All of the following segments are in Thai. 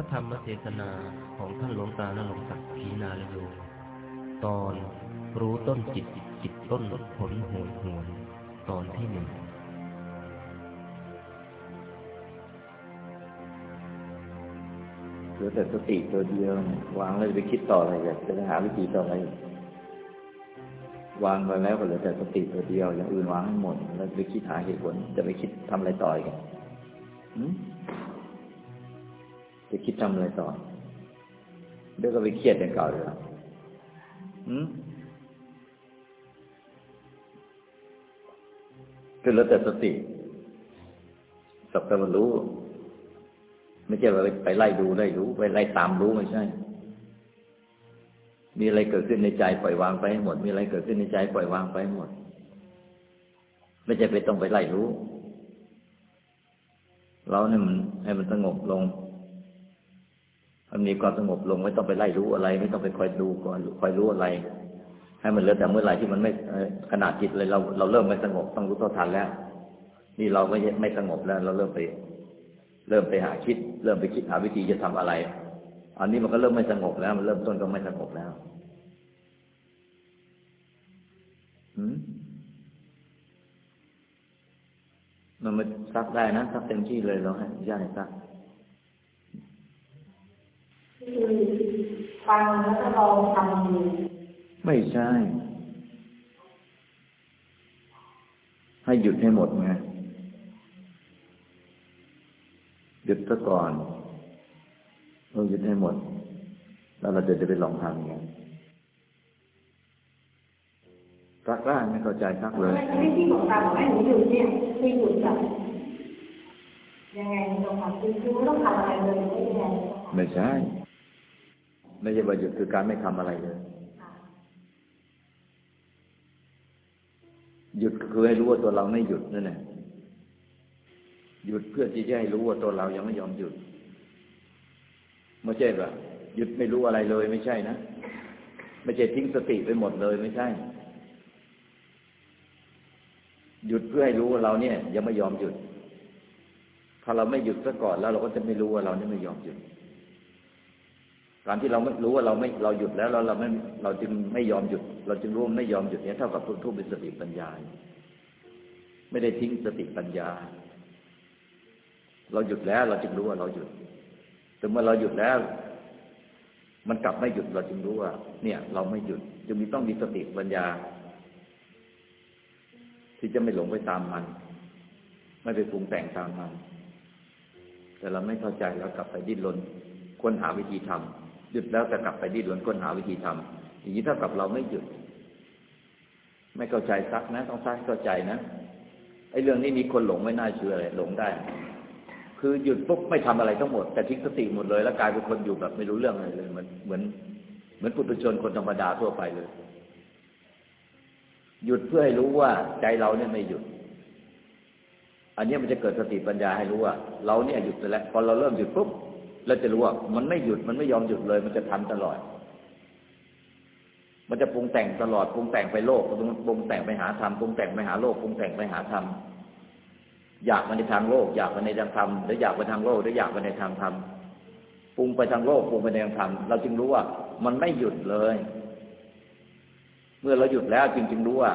พระธรรมเทศนาของท่านหลวงตาณรงค์ศักดิ์พีนาลโยตอนรู้ต้นจิตจิตต้นผลโหยหวนตอนที่หนึ่งหลือแต่สติตัวเดียว วางแล้วไปคิดต่ออะไรอยากจะหาวิธีต่ออะไรวางไปแล้วก็เหลือแต่สติตัวเดียวอย่างอื่นวางหมดแล้วไปคิดหาเหตุผลจะไปคิดทำอะไรต่ออีกัน จะคิดทำอะไรต่อเดี๋ยวก็ไปเครียดอย่างเก่าเลยอืมก็เหลือแต่สติสับแต่รู้ ไม่ใช่ว่าไปไล่ดูไล่รู้ ไปไล่ตามรู้ไม่ใช่ มีอะไรเกิดขึ้นในใจปล่อยวางไปให้หมด มีอะไรเกิดขึ้นในใจปล่อยวางไปให้หมด ไม่ใช่ไปต้องไปไล่รู้ เราเนี่ยมันให้มันสงบลง มันมีความสงบลงไม่ต้องไปไล่รู้อะไร ไม่ต้องไปคอยดูก่อนคอยรู้อะไร ให้มันเหลือแต่เมื่อไหร่ที่มันไม่ขนาดจิตเลยเราเราเริ่มไม่สงบต้องรู้เท่าทันแล้ว นี่เราไม่ไม่สงบแล้ว เราเริ่มไป เริ่มไปหาคิด เริ่มไปคิดหาวิธีจะทำอะไร อันนี้มันก็เริ่มไม่สงบแล้ว มันเริ่มต้นก็ไม่สงบแล้วหืมมันมาซักได้นะซักเต็มที่เลยเราให้ญาติซัก คือฟังแล้วก็ลองทำดูไม่ใช่ ให้หยุดให้หมดไงหยุดซะก่อนเราหยุดให้หมด แล้วเราจะจะไปลองทำไงซักได้ไม่เข้าใจซักเลยไม่ที่หลวงตาบอกให้หนูหยุดเนี่ยคือหยุดแบบยังไงหลวงตาคือคือไม่ต้องทำอะไรเลยไม่ยังไงไม่ใช่ ไม่ใช่ว่าหยุดคือการไม่ทำอะไรเลยหยุดคือให้รู้ว่าตัวเราไม่หยุดนั่นแหละหยุดเพื่อที่จะให้รู้ว่าตัวเรายังไม่ยอมหยุดไม่ใช่ว่าหยุดไม่รู้อะไรเลยไม่ใช่นะไม่ใช่ทิ้งสติไปหมดเลยไม่ใช่ หยุดเพื่อให้รู้ว่าเราเนี่ย ยังไม่ยอมหยุด ถ้าเราไม่หยุดซะก่อนแล้วเราก็จะไม่รู้ว่าเราเนี่ยไม่ยอมหยุด การที่เราไม่รู้ว่าเราไม่เราหยุดแล้วเราเราไม่เราจึงไม่ยอมหยุด เราจึงรู้ว่าไม่ยอมหยุดเนี่ยเท่ากับทุกข์เป็นสติปัญญา ไม่ได้ทิ้งสติปัญญา เราหยุดแล้ว เราจึงรู้ว่าเราหยุดแต่เมื่อเราหยุดแล้ว มันกลับไม่หยุดเราจึงรู้ว่า เนี่ย เราไม่หยุด จึงมีต้องมีสติปัญญา ที่จะไม่หลงไปตามมัน ไม่ไปปรุงแต่งตามมัน แต่เราไม่เข้าใจแล้วกลับไปดิ้นรนค้นหาวิธีทำ หยุดแล้วแต่กลับไปดิ้นรนค้นหาวิธีทำอย่างนี้เท่ากับเราไม่หยุด ไม่เข้าใจซักนะ ต้องซักเข้าใจนะไอ้เรื่องนี้มีคนหลงไม่น่าเชื่อเลยหลงได้ คือหยุดปุ๊บไม่ทำอะไรทั้งหมด แต่ทิ้งสติหมดเลย แล้วกลายเป็นคนอยู่แบบไม่รู้เรื่องอะไรเลยเหมือนเหมือนเหมือนปุถุชนคนธรรมดาทั่วไปเลย หยุดเพื่อให้รู้ว่าใจเราเนี่ยไม่หยุด อันนี้มันจะเกิดสติปัญญาให้รู้ว่า เราเนี่ยหยุดไปแล้วพอเราเริ่มหยุดปุ๊บ เราจะรู้ว่ามันไม่หยุดมันไม่ยอมหยุดเลย มันจะทำตลอด มันจะปรุงแต่งตลอดปรุงแต่งไปโลกปรุงแต่งไปหาธรรมปรุงแต่งไปหาโลกปรุงแต่งไปหาธรรมอยากมาในทางโลก อยากมาในทางธรรมหรืออยากไปทางโลกหรืออยากไปในทางธรรมปรุงไปทางโลกปรุงไปในทางธรรมเราจึงรู้ว่า มันไม่หยุดเลย เมื่อเราหยุดแล้วจึงจึงรู้ว่า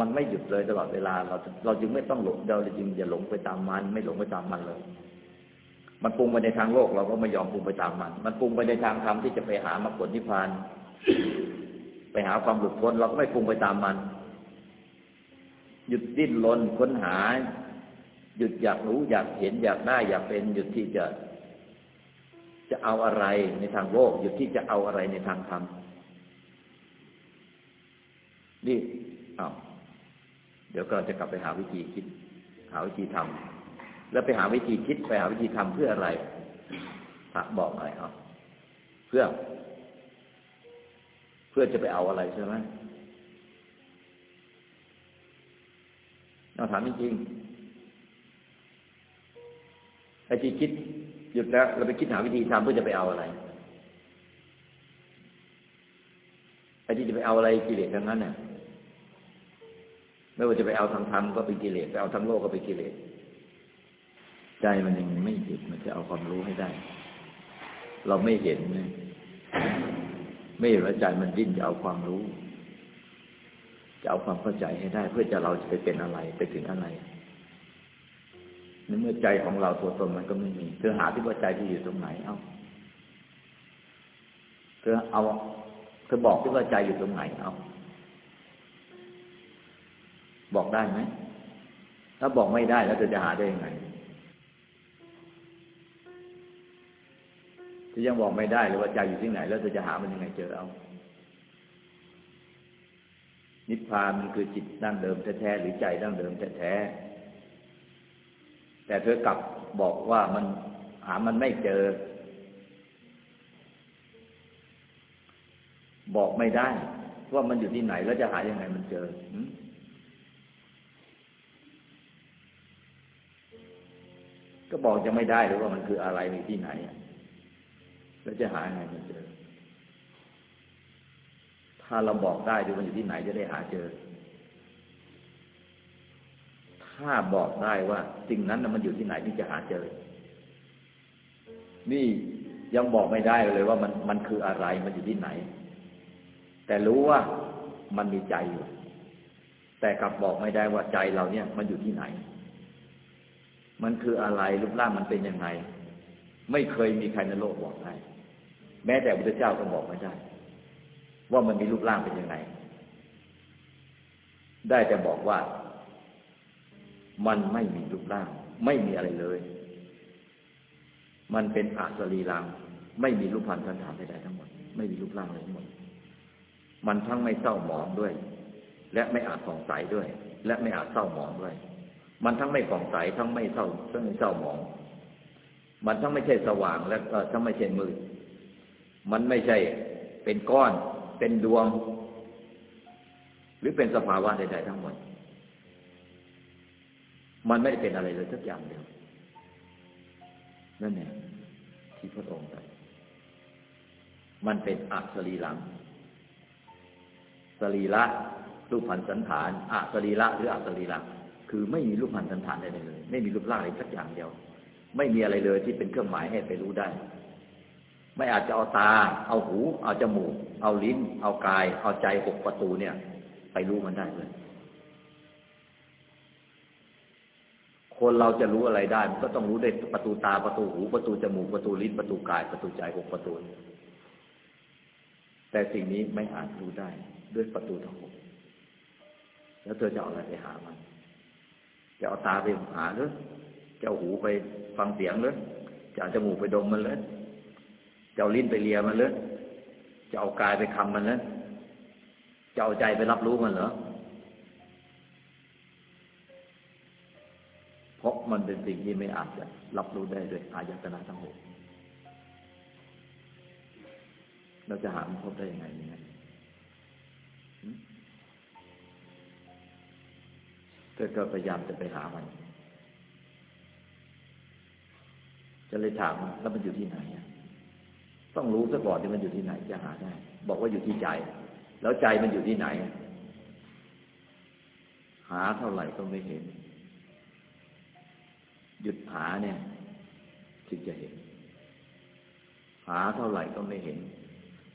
มันไม่หยุดเลยตลอดเวลา เราเราจึงไม่ต้องหลงเราจึงอย่าหลงไปตามมัน ไม่หลงไปตามมันเลย มันปรุงไปในทางโลกเราก็ไม่ยอมปรุงไปตามมัน มันปรุงไปในทางธรรมที่จะไปหามรรคผลนิพพาน ไปหาความหลุดพ้นเราก็ไม่ปรุงไปตามมัน หยุดดิ้นรนค้นหา หยุดอยากรู้อยากเห็นอยากได้อยากเป็น หยุดที่จะจะเอาอะไรในทางโลกหยุดที่จะเอาอะไรในทางธรรมนี่อ้าวเดี๋ยวก็จะกลับไปหาวิธีคิด หาวิธีทำ แล้วไปหาวิธีคิดไปหาวิธีทำเพื่ออะไรพระบอกอะไรครับเพื่อ เพื่อจะไปเอาอะไรใช่ไหมเราถามจริงๆไอ้ที่คิดหยุดแล้ว เราไปคิดหาวิธีทำเพื่อจะไปเอาอะไรไอ้ที่จะไปเอาอะไรกิเลสทั้งนั้นเนี่ยไม่ว่าจะไปเอาทางธรรมก็เป็นกิเลสไปเอาทางโลกก็เป็นกิเลส ใจมันยังไม่หยุดมันจะเอาความรู้ให้ได้ เราไม่เห็นไม่เห็นว่าใจมันดิ้นจะเอาความรู้ จะเอาความเข้าใจให้ได้ เพื่อจะเราจะไปเป็นอะไรไปถึงอะไรในเมื่อใจของเราตัวตนมันก็ไม่มีเธอหาที่ว่าใจที่อยู่ตรงไหน เอาเธอเอาเธอบอกที่ว่าใจอยู่ตรงไหนเอาบอกได้ไหมถ้าบอกไม่ได้แล้วเธอจะหาได้ยังไง ถ้ายังบอกไม่ได้เลยว่าใจอยู่ที่ไหน แล้วเธอจะหามันยังไงเจอเอานิพพานมันคือจิตดั้งเดิมแท้ๆหรือใจดั้งเดิมแท้ๆแต่เธอกลับบอกว่ามันหามันไม่เจอ บอกไม่ได้ ว่ามันอยู่ที่ไหนแล้วจะหายังไงมันเจอก็บอกจะไม่ได้หรือว่ามันคืออะไรในที่ไหน แล้วจะหายังไงมันเจอ ถ้าเราบอกได้ดูมันอยู่ที่ไหนจะได้หาเจอ ถ้าบอกได้ว่าสิ่งนั้นมันอยู่ที่ไหนที่จะหาเจอ นี่ยังบอกไม่ได้เลยว่ามันมันคืออะไรมันอยู่ที่ไหน แต่รู้ว่ามันมีใจอยู่ แต่กลับบอกไม่ได้ว่าใจเราเนี่ย มันอยู่ที่ไหน มันคืออะไรรูปร่างมันเป็นยังไง ไม่เคยมีใครในโลกบอกได้ แม้แต่พระเจ้าก็บอกไม่ได้ ว่ามันมีรูปร่างเป็นยังไง ได้แต่บอกว่า มันไม่มีรูปร่าง ไม่มีอะไรเลย มันเป็นอาสรีรัง ไม่มีรูปพันธ์สันฐานใดๆทั้งหมด ไม่มีรูปร่างอะไรทั้งหมด มันทั้งไม่เศร้าหมองด้วย และไม่อาจสองใสด้วย และไม่อาจเศร้าหมองด้วย มันทั้งไม่ส่องใสทั้งไม่เศร้าทั้งไม่เศร้าหมอง มันทั้งไม่ใช่สว่าง และทั้งไม่ใช่มืด มันไม่ใช่เป็นก้อน เป็นดวง หรือเป็นสภาวะใดๆทั้งหมด มันไม่ได้เป็นอะไรเลยสักอย่างเดียว นั่นเองที่พระองค์ตรัสมันเป็นอัศรีหลัง สรีระรูปพันสันฐานอัศรีระหรืออัศรีหลังคือไม่มีรูปพันสันฐานใดเลย ไม่มีรูปร่างอะไรสักอย่างเดียว ไม่มีอะไรเลยที่เป็นเครื่องหมายให้ไปรู้ได้ ไม่อาจจะเอาตา เอาหู เอาจมูก เอาลิ้น เอากาย เอาใจหกประตูเนี่ย ไปรู้มันได้เลยคนเราจะรู้อะไรได้ มันก็ต้องรู้ได้ประตูตาประตูหูประตูจมูกประตูลิ้นประตูกาย ประตูใจหกประตู แต่สิ่งนี้ไม่อาจรู้ได้ด้วยประตูทั้งหกแล้วเธอจะเอาอะไรไปหามัน จะเอาตาไปหาหรือจะเอาหูไปฟังเสียงหรือจะเอาจมูกไปดมมันเลย จะเอาลิ้นไปเลียมันเลยจะเอากายไปคำมันเลยจะเอาใจไปรับรู้มันเหรอเพราะมันเป็นสิ่งที่ไม่อาจจะรับรู้ได้ด้วยอายตนะทั้งหกเราจะหามันพบได้ยังไงเนี่ยก็พยายามจะไปหามันจะเลยถามแล้วมันอยู่ที่ไหนอะ ต้องรู้ซะก่อนที่มันอยู่ที่ไหนจะหาได้ บอกว่าอยู่ที่ใจ แล้วใจมันอยู่ที่ไหน หาเท่าไหร่ก็ไม่เห็น หยุดหาเนี่ยจึงจะเห็น หาเท่าไหร่ก็ไม่เห็น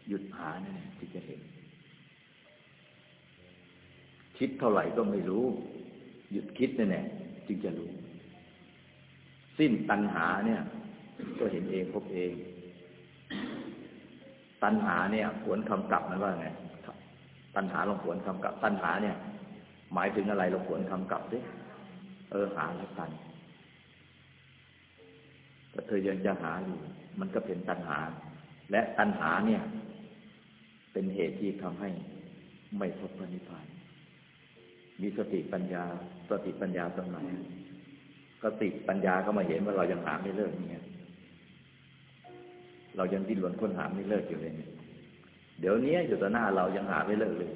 หยุดหาเนี่ยจึงจะเห็น คิดเท่าไหร่ก็ไม่รู้ หยุดคิดเนี่ยจึงจะรู้ สิ้นตัณหาเนี่ย ก็เห็นเองพบเอง ตัณหาเนี่ยขวนคำกลับมันว่าไงตัณหาลงขวนคำกลับ ตัณหาเนี่ย หมายถึงอะไรเราขวนคำกลับดิเออหาแล้วตันแต่เธอยังจะหาอยู่ มันก็เป็นตัณหา และตัณหาเนี่ย เป็นเหตุที่ทำให้ไม่พบพระนิพพาน มีสติปัญญา สติปัญญาตรงไหนสติปัญญาก็มาเห็นว่าเรายังหาไม่เลิกเนี่ย เรายังดิ้นรนค้นหาไม่เลิกอยู่เลยเดี๋ยวนี้อยู่ต่อหน้าเรายังหาไม่เลิกเลย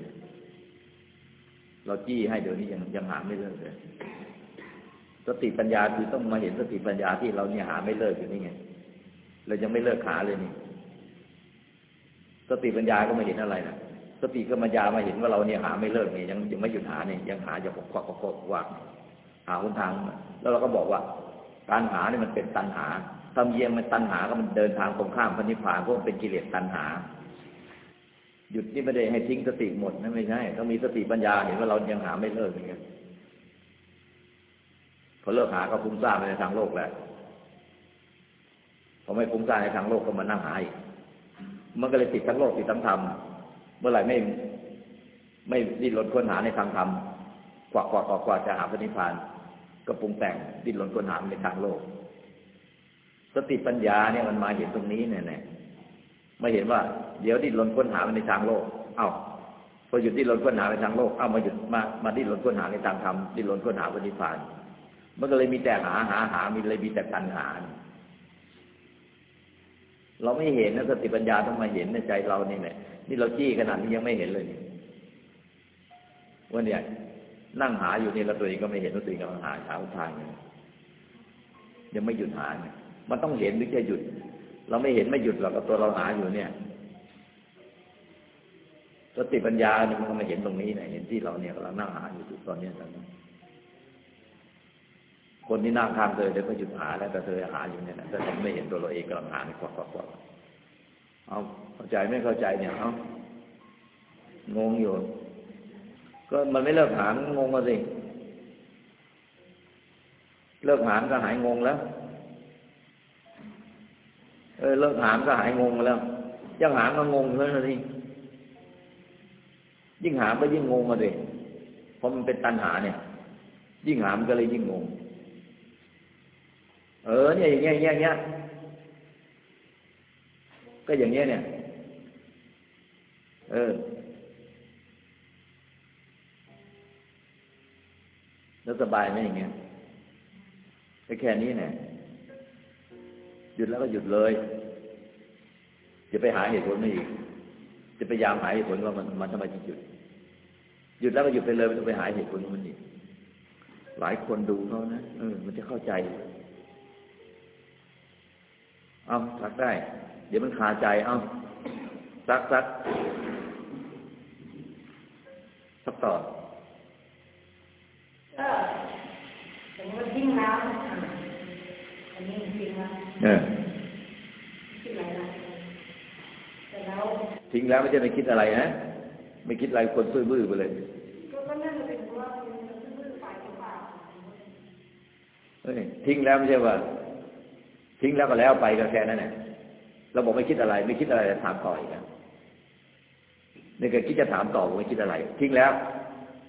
เราจี้ให้เดี๋ยวนี้ยังยังหาไม่เลิกเลย สติปัญญาคือต้องมาเห็นสติปัญญาที่เราเนี่ยหาไม่เลิกอยู่นี่ไง เรายังไม่เลิกหาเลยนี่ สติปัญญาก็ไม่เห็นอะไรนะสติก็ปัญญามาเห็นว่าเราเนี่ยหาไม่เลิกเนี่ยยังยังไม่หยุดหาเนี่ยยังหาอย่างควักควักวักหาหนทาง แล้วเราก็บอกว่า การหาเนี่ยมันเป็นตัณหา ทำเยียงมันตัณหาก็มันเดินทางตรงข้ามพระนิพพานเพราะเป็นกิเลสตัณหา หยุดนี่ไม่ได้ให้ทิ้งสติหมดนะไม่ใช่ต้องมีสติปัญญาเห็นว่าเรายังหาไม่เลิกอย่างเงี้ยพอเลิกหาก็ฟุ้งซ่านไปในทางโลกแหล้วพอไม่ฟุ้งซ่านในทางโลกก็มานั่งหาอีกมันก็เลยติดทั้งโลกติดทั้งธรรมเมื่อไหร่ไม่ ไม่ดิ้นรนค้นหาในทางธรรมกว่ากว่ากว่ากว่าจะหาพระนิพพาน ก็ปรุงแต่งดิ้นรนค้นหาในทางโลก สติปัญญาเนี่ยมันมาเห็นตรงนี้เนี่ยเนี่ยไม่เห็นว่า เดี๋ยวดิ้นรนค้นหาในทางโลก เอ้าพอหยุดดิ้นรนค้นหาในทางโลก เอ้ามาหยุดมามาดิ้นรนค้นหาในทางธรรมดิ้นรนค้นหาพระนิพพานมันก็เลยมีแต่หาหาหามีเลยมีแต่ตัณหา เราไม่เห็นนะสติปัญญาต้องมาเห็นในใจเรานี่แหละนี่เราจี้ขนาดนี้ยังไม่เห็นเลยนี่ว่าเนี่ยนั่งหาอยู่นี่เราตัวเองก็ไม่เห็นว่าตัวเองกำลังหาหาทางอยู่ยังไม่หยุดหาเนี่ย มันต้องเห็นถึงจะหยุด เราไม่เห็นไม่หยุดหรอกตัวเราหาอยู่เนี่ยสติปัญญาเนี่ยมันก็มาเห็นตรงนี้เนี่ยเห็นที่เราเนี่ยกำลังนั่งหาอยู่ตอนนี้ตอนนี้คนที่นั่งข้างเธอเดี๋ยวก็หยุดหาแล้วแต่เธอหาอยู่เนี่ยนะแต่เธอไม่เห็นตัวเราเองกำลังหาในกวักกวักกวักเอาเข้าใจไม่เข้าใจเนี่ยเอางงอยู่ ก็มันไม่เลิกหางงมาสิเลิกหามก็หายงงแล้ว เออเลิกหามก็หายงงแล้วยังหามก็งงเลยนะสิยิ่งหามก็ยิ่งงงมาสิเพราะมันเป็นตัณหาเนี่ย ยิ่งหามก็เลยยิ่งงง เออ เนี่ยอย่างเงี้ยอย่างเงี้ยก็อย่างเงี้ยเนี่ย เออ แล้วสบายไหมอย่างเงี้ยแค่นี้เนี่ย หยุดแล้วก็หยุดเลยจะไปหาเหตุผลไม่อีก จะพยายามหาเหตุผลว่ามันมันทำไมถึงหยุด หยุดแล้วก็หยุดไปเลยไม่ต้องไปหาเหตุผลมันอีกหลายคนดูเขานะเออมันจะเข้าใจ เอาซักได้ เดี๋ยวมันคาใจ เอาซักซักซักต่อก็สมมติทิ้งแล้วอันนี้ทิ้งแล้วเออทิ้งอะ ไรนะแต่แล้วทิ้งแล้วไม่ใช่ไม่คิดอะไรนะไม่คิดอะไรคนซื่อบื้อไปเลยก็ก็นั่นเป็นว่ามันจะซื่อไปหรือเปล่าเฮ้ยทิ้งแล้วไม่ใช่ว่า ทิ้งแล้วก็แล้วไปก็แค่นั้นแหละเราบอกไม่คิดอะไร ไม่คิดอะไรจะถามต่ออีกนะนี่ก็คิดจะถามต่อบอกไม่คิดอะไร ทิ้งแล้ว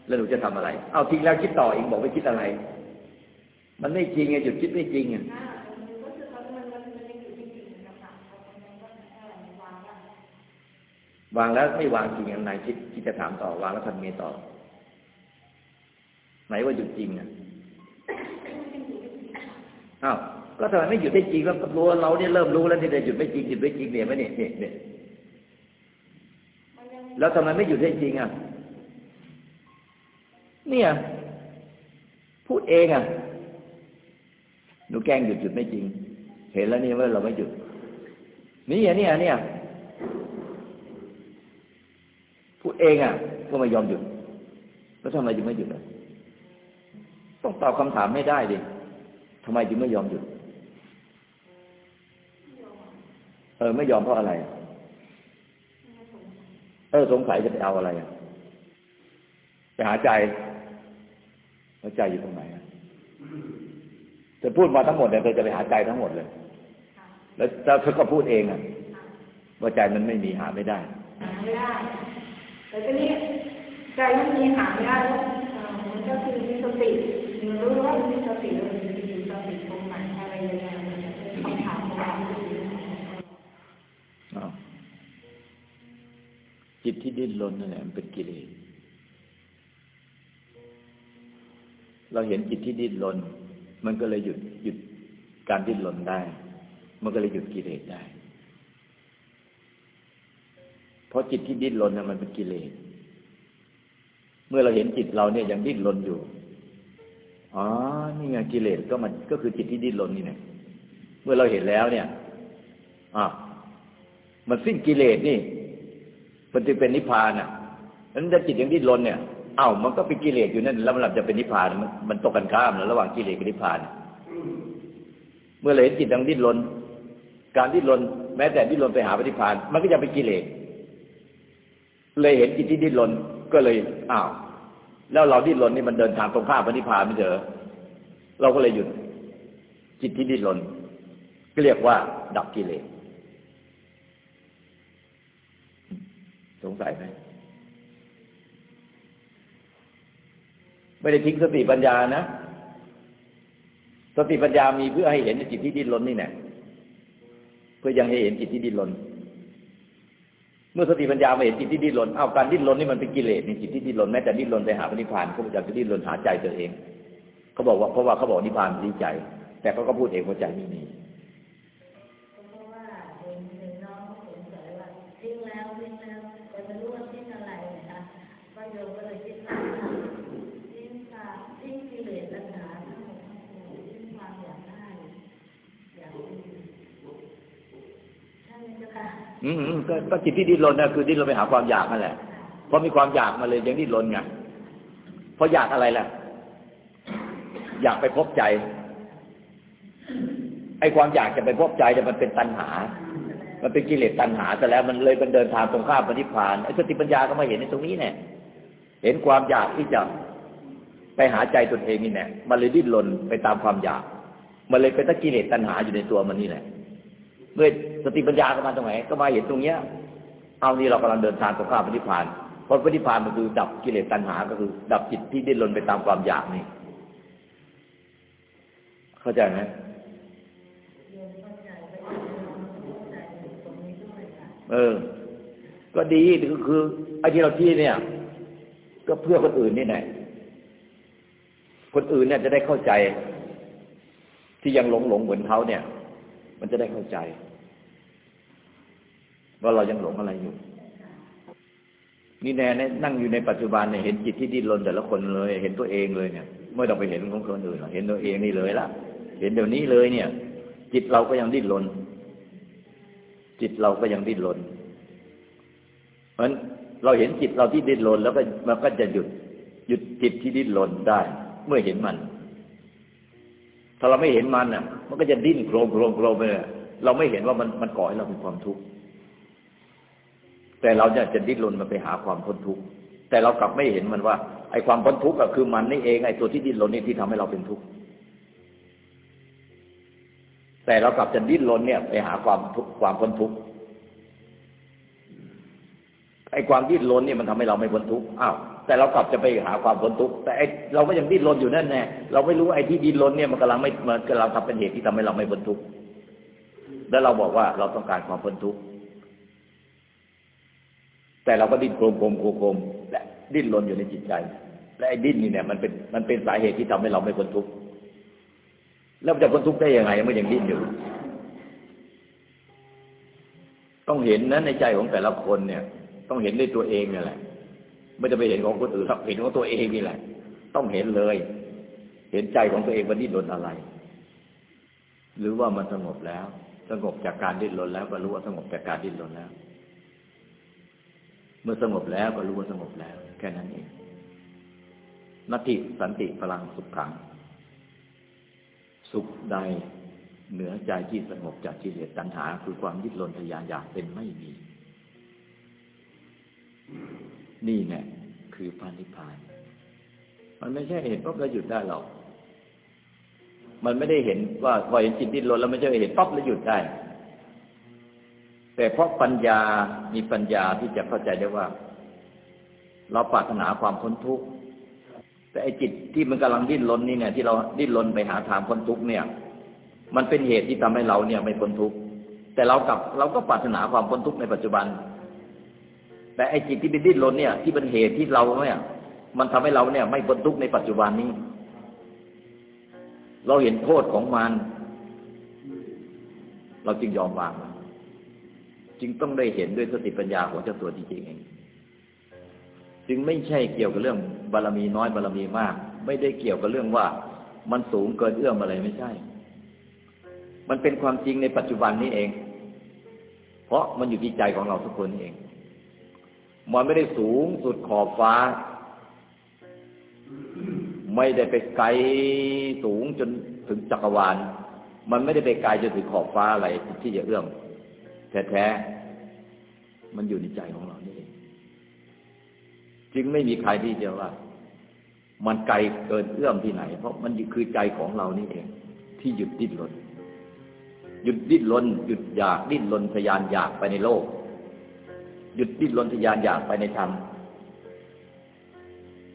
แล้วหนูจะทำอะไร เอาทิ้งแล้วคิดต่ออีกบอกไม่คิดอะไร มันไม่จริงไงจุดคิดไม่จริงไงอ่ามันก็คือมันมันมันมันยังอยู่ที่จริงนะคะมันก็เออวางแล้ว วางแล้วไม่วางจริงยังไงคิดคิดจะถามต่อวางแล้วทำไงต่อ ไหนว่าหยุดจริงอะอ้าวก็ทำไมไม่หยุดได้จริงแล้วรู้ว่าเราเนี่ยเริ่มรู้แล้วที่จะหยุดไม่จริงหยุดไม่จริงเนี่ยไหมเนี่ยเนี่ยเนี่ยแล้วทำไมไม่หยุดได้จริงอะเนี่ย พูดเองอะหนูแกล้งหยุดหยุดไม่จริง เห็นแล้วนี่ว่าเราไม่หยุดนี่อะเนี่ยเนี่ย พูดเองอะ ก็ไม่ยอมหยุด แล้วทำไมจึงไม่หยุดอะต้องตอบคำถามไม่ได้ดิทำไมจึงไม่ยอมหยุด เออ ไม่ยอมเพราะอะไร เออสงสัยจะไปเอาอะไรอะไปหาใจแล้วใจอยู่ตรงไหนอะจะพูดมาทั้งหมดเนี่ยเธอจะไปหาใจทั้งหมดเลย แล้วเธอก็พูดเองอะ ว่าใจมันไม่มีหาไม่ได้หาไม่ได้ แต่ทีนี้ใจมันมีหาไม่ได้มันก็คือมีสติมันรู้ว่ามีสติแล้วมันมีสติตรงไหนอะไรยังไงคำถามของเราจิตที่ดิ้นรนนั่นแหละมันเป็นกิเลสเราเห็นจิตที่ดิ้นรนมันก็เลยหยุดหยุดการดิ้นรนได้ มันก็เลยหยุดกิเลสได้ เพราะจิตที่ดิ้นรนน่ะมันเป็นกิเลส เมื่อเราเห็นจิตเราเนี่ยยังดิ้นรนอยู่ อ๋อ นี่ไงกิเลสก็มันก็คือจิตที่ดิ้นรนนี่ไงเมื่อเราเห็นแล้วเนี่ยอะมันสิ้นกิเลสนี่ มันจึงเป็นนิพพานอะนั้นถ้าจิตยังดิ้นรนเนี่ยเอ้ามันก็เป็นกิเลสอยู่นั่นแล้วมันจะเป็นนิพพานมันมันตกกันข้ามนะระหว่างกิเลสกับนิพพานนเมื่อเราเห็นจิตดังดิ้นรนการดิ้นรนแม้แต่ดิ้นรนไปหาปฏิพานมันก็จะเป็นกิเลส เลยเห็นจิตที่ดิ้นรนก็เลยอ้าว แล้วเราดิ้นรนนี่มันเดินทางตรงข้ามปฏิพานไม่เจอเราก็เลยหยุดจิตที่ดิ้นรนก็เรียกว่า ดับกิเลสสงสัยไหมไม่ได้ทิ้งสติปัญญานะ สติปัญญามีเพื่อให้เห็นจิตที่ดิ้นรนนี่แน่เพื่อยังให้เห็นจิตที่ดิ้นรน เมื่อสติปัญญามาเห็นจิตที่ดิ้นรนเอาการดิ้นรนนี่มันเป็นกิเลสในจิตที่ดิ้นรนแม้แต่ดิ้นรนไปหาพระนิพพานเขาอยากจะดิ้นรนหาใจตัวเองเขาบอกว่าเพราะว่าเขาบอกนิพพานดีใจ แต่เขาก็พูดเองว่าใจไม่มี เพราะว่าเห็นเห็นน้องเขาสงสัยว่าทิ้งแล้วทิ้งแล้วแต่ไม่รู้ว่าทิ้งอะไรนะคะก็โยมก็เลยคิดว่าทิ้งความทิ้งกิเลสตัณหาทั้งหมดทั้งปวงทิ้งความอยากได้อยากดีใช่ไหมเจ้าค่ะ อืมก็ก็จิตที่ดิ้นรนนะคือดิ้นรนไปหาความอยากนั่นแหละเพราะมีความอยากมาเลยยังดิ้นรนไงเพราะอยากอะไรล่ะ อยากไปพบใจ ไอ้ความอยากจะไปพบใจเนี่ยมันเป็นตัณหา มันเป็นกิเลสตัณหาแต่แล้วมันเลยมันเดินทางตรงข้ามปฏิพานไอ้สติปัญญาก็มาเห็นในตรงนี้เนี่ยเห็นความอยากที่จะไปหาใจตนเองนี่แหละมันเลยดิ้นรนไปตามความอยาก มันเลยเป็นตะกิเลสตัณหาอยู่ในตัวมันนี่แหละ เมื่อสติปัญญาก็มาตรงไหน ก็มาเห็นตรงเนี้ยเอานี่เรากำลังเดินทางตรงข้ามปฏิพานเพราะปฏิพานมันคือดับกิเลสตัณหา ก็คือ ดับจิตที่ดิ้นรนไปตามความอยากนี่ เข้าใจไหมเข้าใจไปโยมเข้าใจตรงนี้ด้วยค่ะเออ ก็ดีก็คือไอ้ที่เราที่เนี่ย ก็เพื่อคนอื่นนี่แหละคนอื่นเนี่ยจะได้เข้าใจ ที่ยังหลงหลงเหมือนเขาเนี่ย มันจะได้เข้าใจ ว่าเรายังหลงอะไรอยู่ นี่แน่เนี่ยนั่งอยู่ในปัจจุบันเนี่ยเห็นจิตที่ดิ้นรนแต่ละคนเลย เห็นตัวเองเลยเนี่ยไม่ต้องไปเห็นของคนอื่นหรอกเห็นตัวเองนี่เลยละเห็นเดี๋ยวนี้เลยเนี่ย จิตเราก็ยังดิ้นรนจิตเราก็ยังดิ้นรนเพราะฉะนั้นเราเห็นจิตเราที่ดิ้นรนแล้วก็มันก็จะหยุด หยุดจิตที่ดิ้นรนได้ เมื่อเห็นมัน ถ้าเราไม่เห็นมันอะ มันก็จะดิ้นโครมโครมโครมไปเลยเราไม่เห็นว่ามันมันก่อให้เราเป็นความทุกข์ แต่เราเนี่ยจะดิ้นรนมันไปหาความพ้นทุกข์แต่เรากลับไม่เห็นมันว่า ไอ้ความพ้นทุกข์ก็คือมันนี่เองไอ้ตัวที่ดิ้นรนนี่ที่ทำให้เราเป็นทุกข์แต่เรากลับจะดิ้นรนเนี่ยไปหาความทุกข์ความพ้นทุกข์ไอ้ความดิ้นรนเนี่ยมันทำให้เราไม่พ้นทุกข์อ้าวแต่เรากลับจะไปหาความพ้นทุกข์แต่ไอ้เราก็ยังดิ้นรนอยู่นั่นแน่เราไม่รู้ไอ้ที่ดิ้นรนเนี่ยมันกำลังไม่มันกำลังทำเป็นเหตุที่ทำให้เราไม่พ้นทุกข์แล้วเราบอกว่าเราต้องการความพ้นทุกข์ แต่เราก็ดิ้นโครมโครมโครมโครมและดิ้นรนอยู่ในจิตใจ และไอ้ดิ้นนี่เนี่ยมันเป็นมันเป็นสาเหตุที่ทำให้เราไม่พ้นทุกข์แล้วจะพ้นทุกข์ได้ยังไงเมื่อยังดิ้นอยู่ ต้องเห็นนะในใจของแต่ละคนเนี่ย ต้องเห็นด้วยตัวเองเนี่ยแหละ ไม่จะไปเห็นของคนอื่นครับเห็นของตัวเองนี่แหละ ต้องเห็นเลย เห็นใจของตัวเองว่าดิ้นรนอะไร หรือว่ามันสงบแล้ว สงบจากการดิ้นรนแล้วก็รู้ว่าสงบจากการดิ้นรนแล้ว เมื่อสงบแล้วก็รู้ว่าสงบแล้ว แค่นั้นเองนัตติสันติพลังสุขขัง สุขใดเหนือใจที่สงบจากกิเลสตัณหา คือความยึดลนทยานอยากเป็นไม่มี นี่แน่คือพานิพพาน มันไม่ใช่เห็นปั๊บแล้วหยุดได้หรอก มันไม่ได้เห็นว่าพอเห็นจิตดิ้นรนแล้วไม่ใช่เห็นปั๊บแล้วหยุดได้ แต่เพราะปัญญามีปัญญาที่จะเข้าใจได้ว่า เราปรารถนาความพ้นทุกข์แต่ไอ้จิตที่มันกำลังดิ้นรนนี่เนี่ย ที่เราดิ้นรนไปหาทางพ้นทุกข์เนี่ย มันเป็นเหตุที่ทำให้เราเนี่ยไม่พ้นทุกข์แต่เรากลับเราก็ปรารถนาความพ้นทุกข์ในปัจจุบัน แต่ไอ้จิตที่เป็นดิ้นรนเนี่ย ที่เป็นเหตุที่เราเนี่ย มันทำให้เราเนี่ย ไม่พ้นทุกข์ในปัจจุบันนี้ เราเห็นโทษของมัน เราจึงยอมวางมัน จึงต้องได้เห็นด้วยสติปัญญาของเจ้าตัวจริงๆเองจึงไม่ใช่เกี่ยวกับเรื่องบารมีน้อยบารมีมาก ไม่ได้เกี่ยวกับเรื่องว่ามันสูงเกินเอื้อมอะไรไม่ใช่ มันเป็นความจริงในปัจจุบันนี้เอง เพราะมันอยู่ที่ใจของเราทุกคนเอง มันไม่ได้สูงสุดขอบฟ้า ไม่ได้ไปไกลสูงจนถึงจักรวาล มันไม่ได้ไปไกลจนถึงขอบฟ้าอะไรที่จะเอื้อม แท้ๆมันอยู่ในใจของเรานี่เองจึงไม่มีใครที่จะว่า มันไกลเกินเอื้อมที่ไหน เพราะมันคือใจของเรานี่เอง ที่หยุดดิ้นรนหยุดดิ้นรนหยุดอยากดิ้นรนทยานอยากไปในโลก หยุดดิ้นรนทยานอยากไปในธรรม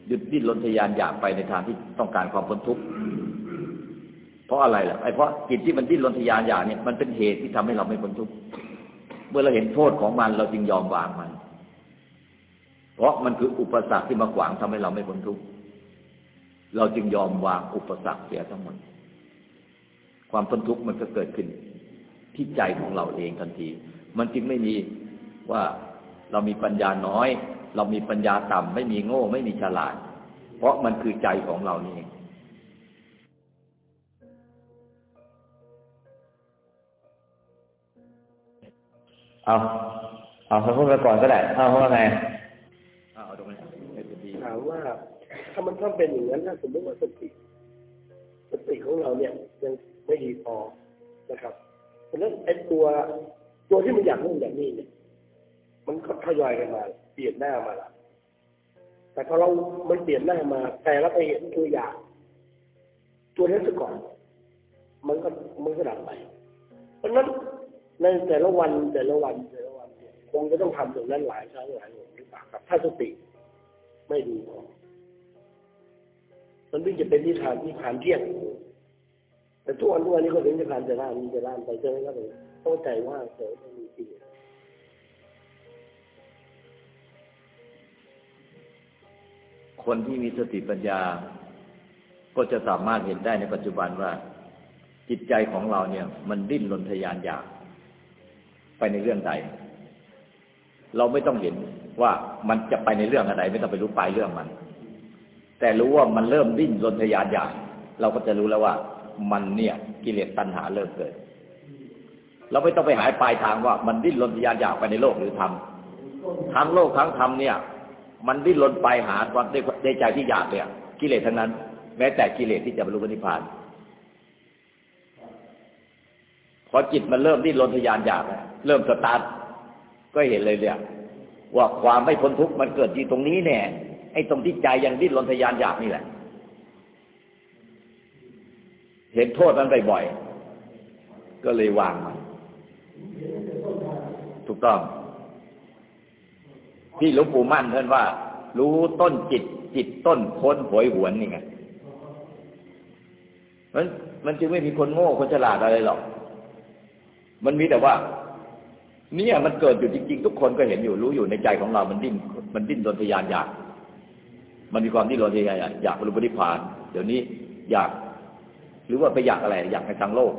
หยุดดิ้นรนทยานอยากไปในทางที่ต้องการความพ้นทุกข์เพราะอะไรล่ะไอ้เพราะจิตที่มันดิ้นรนทยานอยากเนี่ยมันเป็นเหตุที่ทำให้เราไม่พ้นทุกข์ เมื่อเราเห็นโทษของมันเราจึงยอมวางมัน เพราะมันคืออุปสรรคที่มาขวางทำให้เราไม่พ้นทุกข์เราจึงยอมวางอุปสรรคเสียทั้งหมด ความพ้นทุกข์มันก็เกิดขึ้น ที่ใจของเราเองทันที มันจึงไม่มีว่าเรามีปัญญาน้อย เรามีปัญญาต่ำไม่มีโง่ ไม่มีฉลาด เพราะมันคือใจของเรานี่เอง เอาเอาเขาพูดไปก่อนก็ได้เอาเพราะว่าไงเอาตรงนี้ดีถามว่า ถ้ามันต้องเป็นอย่างนั้นถ้าสมมติว่าสติสติของเราเนี่ย ยังไม่ดีพอนะครับเพราะฉะนั้นไอ้ตัวตัวที่มันอยากนู่นอย่างนี้เนี่ย มันก็ทยอยกันมาเปลี่ยนหน้ามาละแต่พอเรามันเปลี่ยนหน้ามา แต่เราไปเห็นตัวอย่าง ตัวนี้ซะก่อน มันก็มันก็ดับไป เพราะฉะนั้น ในแต่ละวันแต่ละวันแต่ละวันคงจะต้องทำตรงนั้นหลายครั้งหลายหนหรือเปล่าครับถ้าสติไม่ดีพอมันวิ่งจะเป็นนิทานนิทานเที่ยง แต่ทุกวันทุกวันนี้ก็เป็นนิทานจะล่านมีจะล่านไปเจอแล้วเลยเข้าใจว่าเสือไม่มีจริงคนที่มีสติปัญญา ก็จะสามารถเห็นได้ในปัจจุบันว่า จิตใจของเราเนี่ย มันดิ้นรนทยานอยาก ไปในเรื่องใด เราไม่ต้องเห็นว่ามันจะไปในเรื่องอะไร ไม่ต้องไปรู้ปลายเรื่องมัน แต่รู้ว่ามันเริ่มดิ้นรนทยานอยากเราก็จะรู้แล้วว่า มันเนี่ยกิเลสตัณหาเริ่มเกิด เราไม่ต้องไปหายปลายทางว่า มันดิ้นรนทยานอยากไปในโลกหรือธรรมทั้งโลกทั้งธรรมเนี่ย มันดิ้นรนไปหาความในใจที่อยากเนี่ย กิเลสทั้งนั้น แม้แต่กิเลสที่จะบรรลุนิพพาน พอจิตมันเริ่มดิ้นรนทยานอยากเริ่มสตาร์ทก็เห็นเลยเนี่ยว่าความไม่พ้นทุกข์มันเกิดที่ตรงนี้แน่ไอ้ตรงที่ใจยังดิ้นรนทยานอยากนี่แหละ เห็นโทษมันบ่อยๆก็เลยวางมันถูกต้อง ที่หลวงปู่มั่นท่านว่า รู้ต้นจิตจิตต้นพ้นหวยหวนนี่ไงมันมันจึงไม่มีคนโง่คนฉลาดอะไรหรอก มันมีแต่ว่า เนี่ยมันเกิดอยู่จริงๆ ทุกคนก็เห็นอยู่รู้อยู่ในใจของเรา มันดิ้นมันดิ้นรนทยานอยาก มันมีความดิ้นรนทยานอยากบรรลุนิพพานเดี๋ยวนี้อยาก หรือว่าไปอยากอะไร อยากในทางโลก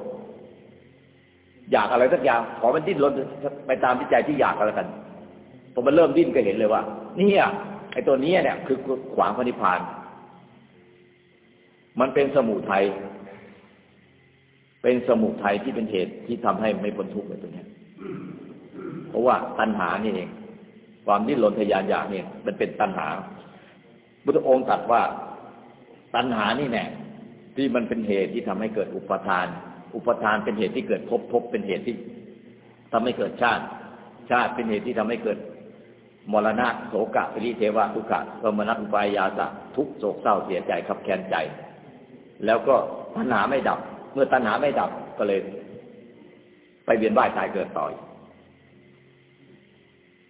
อยากอะไรสักอย่าง ขอมันดิ้นรนไปตามที่ใจที่อยากก็แล้วกันพอมันเริ่มดิ้นก็เห็นเลยว่าเนี่ยไอ้ตัวนี้เนี่ย คือขวางพระนิพพาน มันเป็นสมุทัย เป็นสมุทัยที่เป็นเหตุที่ทำให้ไม่พ้นทุกข์เลยตัวนี้เพราะว่าตัณหานี่เอง ความดิ้นรนทยานอยากเนี่ย มันเป็นตัณหาพุทธองค์ตรัสว่าตัณหานี่แน่ที่มันเป็นเหตุที่ทำให้เกิดอุปทาน อุปทานเป็นเหตุที่เกิดภพภพเป็นเหตุที่ทำให้เกิดชาติ ชาติเป็นเหตุที่ทำให้เกิดมรณะโศกะปริเทวะทุกขะสมนัตอุปายาสะทุกโศกเศร้าเสียใจขับแค้นใจ แล้วก็ตัณหาไม่ดับ เมื่อตัณหาไม่ดับก็เลย ไปเวียนว่ายตายเกิดต่อย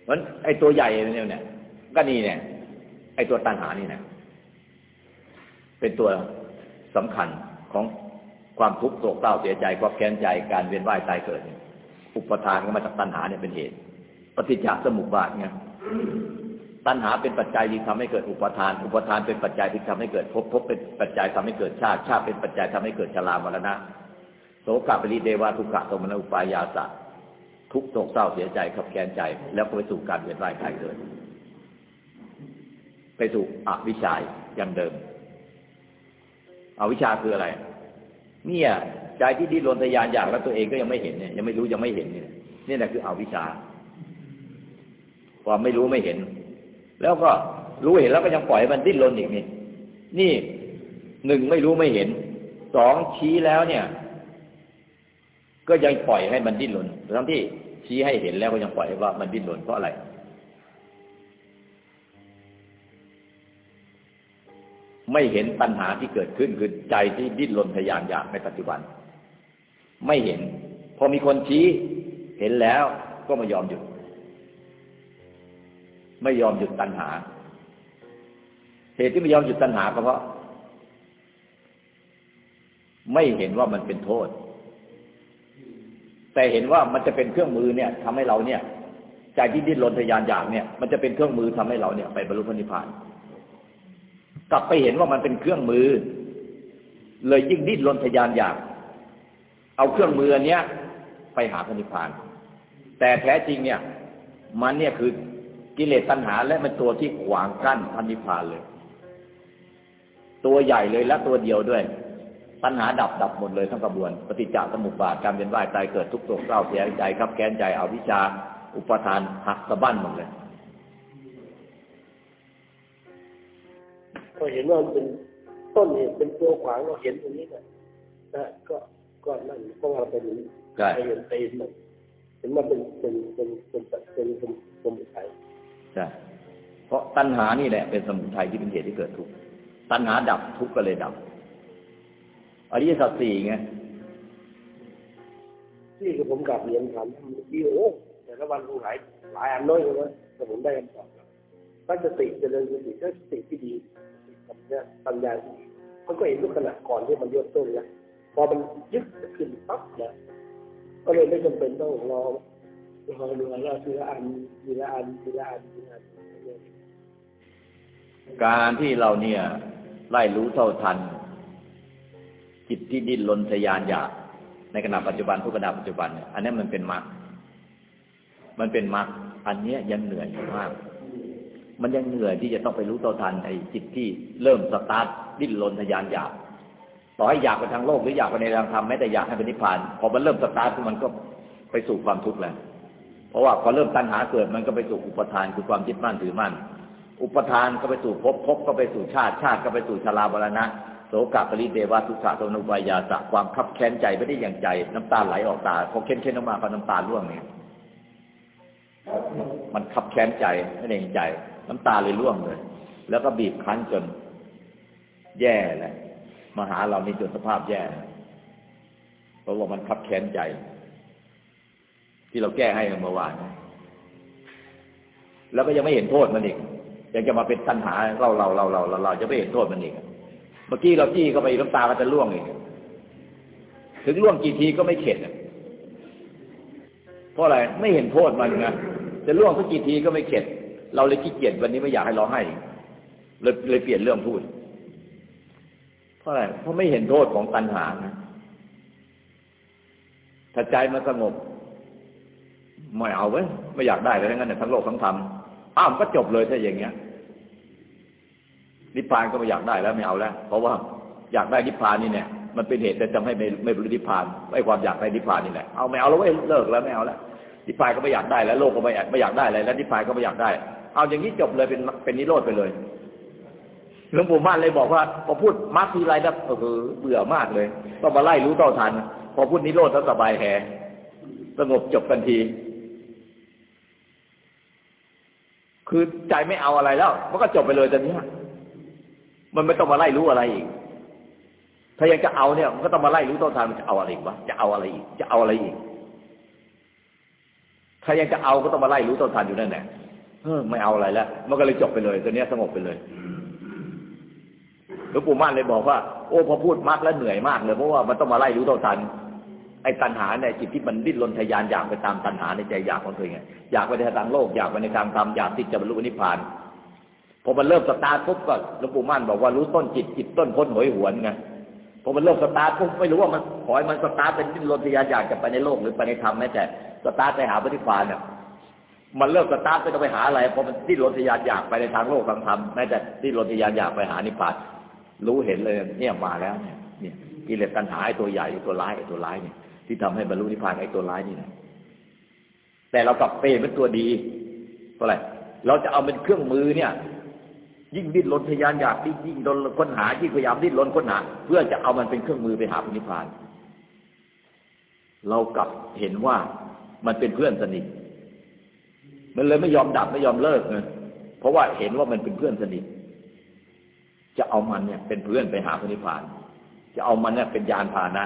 เพราะไอ้ตัวใหญ่เนี่ยเนี่ย ก็นี่เนี่ย ไอ้ตัวตัณหานี่เนี่ยเป็นตัวสำคัญของความทุกข์โศกเศร้าเสียใจความแค้นใจการเวียนว่ายตายเกิด อุปทานก็มาจากตัณหาเนี่ยเป็นเหตุ ปฏิจจสมุปบาทไง ตัณหาเป็นปัจจัยที่ทำให้เกิดอุปทาน อุปทานเป็นปัจจัยที่ทำให้เกิดภพภพเป็นปัจจัยทำให้เกิดชาติ ชาติเป็นปัจจัยทำให้เกิดชรามรณะโสกะปริเดวะทุกขะโทมนอุปายาสะทุกโศกเศร้าเสียใจขับแค้นใจ แล้วก็ไปสู่การเวียนว่ายตายเกิด ไปสู่อวิชาอย่างเดิม อวิชชาคืออะไร เนี่ย ใจที่ดิ้นรนทยานอยากแล้วตัวเองก็ยังไม่เห็นเนี่ยยังไม่รู้ยังไม่เห็นเนี่ยนี่แหละคืออวิชชาความไม่รู้ไม่เห็น แล้วก็รู้เห็นแล้วก็ยังปล่อยมันดิ้นรนอีกนี่ นี่หนึ่งไม่รู้ไม่เห็น สองชี้แล้วเนี่ย ก็ยังปล่อยให้มันดิ้นรนทั้งที่ชี้ให้เห็นแล้วก็ยังปล่อยว่ามันดิ้นรนเพราะอะไร ไม่เห็นปัญหาที่เกิดขึ้นคือใจที่ดิ้นรนทยานอยากในปัจจุบัน ไม่เห็น พอมีคนชี้เห็นแล้วก็ไม่ยอมหยุด ไม่ยอมหยุดตัณหา เหตุที่ไม่ยอมหยุดตัณหาก็เพราะ ไม่เห็นว่ามันเป็นโทษ แต่เห็นว่ามันจะเป็นเครื่องมือเนี่ยทำให้เราเนี่ยใจที่ดิ้นรนทยานอยากเนี่ย มันจะเป็นเครื่องมือทำให้เราเนี่ย ไปบรรลุพระนิพพาน กลับไปเห็นว่ามันเป็นเครื่องมือ เลยยิ่งดิ้นรนทยานอยาก เอาเครื่องมืออันเนี้ย ไปหาพระนิพพาน แต่แท้จริงเนี่ย มันเนี่ยคือ กิเลสตัณหาและมันตัวที่ขวางกั้นพระนิพพานเลย ตัวใหญ่เลยและตัวเดียวด้วยปัญหาดับดับหมดเลยทั้งกระบวน ปฏิจจสมุปบาทการเป็นว่ายตายเกิดทุกข์โศกเศร้าเสียใจครับแค้นใจเอาวิชา อุปทานหักสะบั้นหมดเลยก็เห็นว่ามันเป็นต้นเหตุเป็นตัวขวางเราเห็นตรงนี้นะนะก็ก็นั่นเพราะว่าเราเป็นอย่างนี้ใช่ไปเห็นไปเห็นมันเห็นมันเป็นเป็นเป็นเป็นเป็นเป็นเป็นสมุทัย ใช่เพราะตัณหานี่แหละเป็นสมุทัยที่เป็นเหตุที่เกิดทุกข์ตัณหาดับทุกข์ก็เลยดับอริยสัจสี่ไงที่คือผมกลับเรียนถามเมื่อกี้โอ้แต่ละวันคงหลายหลายอันน้อยเลยนะแต่ผมได้คำตอบตั้งสติเจริญสติก็สติที่ดีปัญญาปัญญาที่ดีมันก็เห็นทุกขณะก่อนที่มันยกต้นนะพอมันยึดขึ้นปั๊บนะก็เลยไม่จำเป็นต้องรอ รอรอรอทีละอันทีละอันทีละอันทีละอันการที่เราเนี่ย ไล่รู้เท่าทัน จิตที่ดิ้นรนทยานอยากในขณะปัจจุบันทุกขณะปัจจุบันเนี่ยอันนี้มันเป็นมรรคมันเป็นมรรคอันเนี้ยยังเหนื่อยมาก มันยังเหนื่อยที่จะต้องไปรู้เท่าทันไอ้จิตที่เริ่มสตาร์ทดิ้นรนทยานอยากต่อให้อยากไปทางโลกหรืออยากไปในทางธรรมแม้แต่อยากให้เป็นนิพพานพอมันเริ่มสตาร์ทมันก็ไปสู่ความทุกข์แล้ว เพราะว่าพอเริ่มตัณหาเกิดมันก็ไปสู่อุปทานคือความยึดมั่นถือมั่น อุปทานก็ไปสู่ภพภพก็ไปสู่ชาติชาติก็ไปสู่ชราบรณะโสกปริเดวะทุกขะโทนุปายาสะความคับแค้นใจไม่ได้อย่างใจ น้ำตาไหลออกตาพอเค้นเค้นออกมาก็น้ำตาร่วงเนี่ยมันคับแค้นใจไม่ได้อย่างใจ น้ำตาเลยร่วงเลย แล้วก็บีบคั้นจน แย่เลยมาหาเรานี่จนสภาพแย่เพราะว่ามันคับแค้นใจ ที่เราแก้ให้เมื่อวาน แล้วก็ยังไม่เห็นโทษมันอีกยังจะมาเป็นตัณหาเราเราเราเราเราเราจะไม่เห็นโทษมันอีกเมื่อกี้เราจี้เข้าไปน้ำตาก็จะร่วงอีกถึงร่วงกี่ทีก็ไม่เข็ดเพราะอะไรไม่เห็นโทษมันไงจะร่วงสักกี่ทีก็ไม่เข็ด เราเลยขี้เกียจวันนี้ไม่อยากให้ร้องไห้เลยเลยเปลี่ยนเรื่องพูด เพราะอะไรเพราะไม่เห็นโทษของตัณหานะถ้าใจมันสงบ ไม่เอาเว้ยไม่อยากได้เลยทั้งนั้นเนี่ยทั้งโลกทั้งธรรมอ้าวก็จบเลยถ้าอย่างเงี้ยนิพพานก็ไม่อยากได้แล้วไม่เอาแล้ว เพราะว่าอยากได้นิพพานนี่เนี่ยมันเป็นเหตุแต่จะไม่ไม่ไม่รรลุนิพพานไอ้ความอยากได้นิพพานนี่แหละเอาไม่เอาแล้วเว้ยเลิกแล้วไม่เอาแล้วนิพพานก็ไม่อยากได้แล้วโลกก็ไม่ไม่อยากได้อะไรแล้วนิพพานก็ไม่อยากได้ เอาอย่างนี้จบเลยเป็นเป็นนิโรธไปเลยหลวงปู่ม่านเลยบอกว่าพอพูดมรรคทีไรแล้วเออเบื่อมากเลยต้องมาไล่รู้เท่าทัน พอพูดนิโรธแล้วสบายแหสงบจบกันที คือใจไม่เอาอะไรแล้ว มันก็จบไปเลยตอนนี้มันไม่ต้องมาไล่รู้อะไรอีก ถ้ายังจะเอาเนี่ย มันก็ต้องมาไล่รู้ต้นทางมันจะเอาอะไรอีกวะจะเอาอะไรอีก จะเอาอะไรอีก ถ้ายังจะเอาก็ต้องมาไล่รู้ต้นทางอยู่นั่นแหละเออไม่เอาอะไรแล้ว มันก็เลยจบไปเลยตอนนี้สงบไปเลยหลวงปู่ม่านเลยบอกว่า โอ้พอพูดมากแล้วเหนื่อยมากเลยเพราะว่ามันต้องมาไล่รู้ต้นทาง ไอ้ตัณหาในจิตที่มันดิ้นรนทยานอยากไปตามตัณหาในใจอยากของตัวเองอยากไปในทางโลกอยากไปในทางธรรมอยากที่จะบรรลุนิพพานพอมันเริ่มสตาร์ทปุ๊บก็หลวงปู่มั่นบอกว่ารู้ต้นจิตจิตต้นพ้นโหยหวนไงพอมันเริ่มสตาร์ทปุ๊บไม่รู้ว่ามันขอให้มันสตาร์ทเป็นดิ้นรนทะยานอยากจะไปในโลกหรือไปในธรรมแม้แต่สตาร์ทไปหานิพพานเนี่ยมันเริ่มสตาร์ทไม่ต้องไปหาอะไรพอมันดิ้นรนทะยานอยากไปในทางโลกทางธรรมแม้แต่ดิ้นรนทะยานอยากไปหานิพพานรู้เห็นเลยเนี่ยมาแล้วเนี่ยเนี่ยกิเลสตัณหาไอ้ตัวใหญ่ตัวร้ายไอ้ตัวร้ายเนี่ย ที่ทำให้บรรลุนิพพานไอ้ตัวร้ายนี่นะแต่เรากลับเปยนเป็นตัวดีเพราะอะไรเราจะเอาเป็นเครื่องมือเนี่ย ยิ่งดิ้นรนทยานอยากยิ่งยิ่งรนค้นหายิ่งพยายามดิ้นรนค้นหาเพื่อจะเอามันเป็นเครื่องมือไปหาพระนิพพาน เรากลับเห็นว่ามันเป็นเพื่อนสนิท มันเลยไม่ยอมดับไม่ยอมเลิกไงเพราะว่าเห็นว่ามันเป็นเพื่อนสนิท จะเอามันเนี่ยเป็นเพื่อนไปหาพระนิพพาน จะเอามันเนี่ยเป็นยานพาหนะ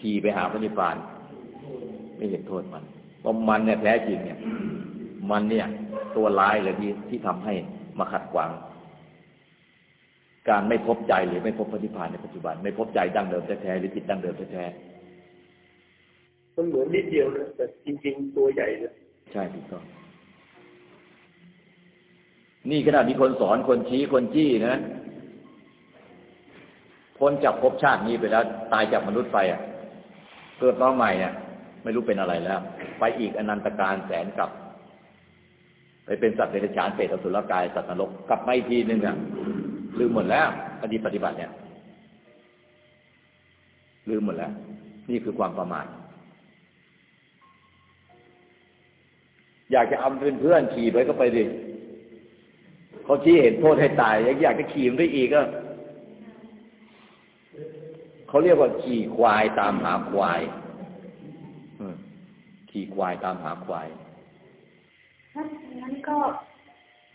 ขี่ไปหาพระนิพพาน ไม่เห็นโทษมันเพราะมันเนี่ยแท้จริงเนี่ย มันเนี่ย ตัวร้ายเลยที่ที่ทำให้มาขัดขวาง การไม่พบใจหรือไม่พบพระนิพพานในปัจจุบัน ไม่พบใจดั้งเดิมแท้ๆหรือจิตดั้งเดิมแท้มันเหมือนนิดเดียวนะแต่จริง ๆ ตัวใหญ่นะๆใช่ถูกต้องนี่ขนาดมีคนสอนคนชี้คนจี้นะพ้นจากภพชาตินี้ไปแล้ว ตายจากมนุษย์ไปอะ เกิดมาใหม่อะไม่รู้เป็นอะไรแล้ว ไปอีกอนันตการแสนกลับ ไปเป็นสัตว์เดรัจฉานเปรตอสุรกายสัตว์นรกกลับมาอีกทีหนึ่งอะลืมหมดแล้วปฏิปฏิบัติเนี่ยลืมหมดแล้ว นี่คือความประมาทอยากจะเอาเป็นเพื่อนขี่ไปก็ไปดิเขาชี้เห็นโทษให้ตาย อยากจะขี่มันไปอีกก็ เขาเรียกว่าขี่ควายตามหาควายอืมขี่ควายตามหาควายนั้นก็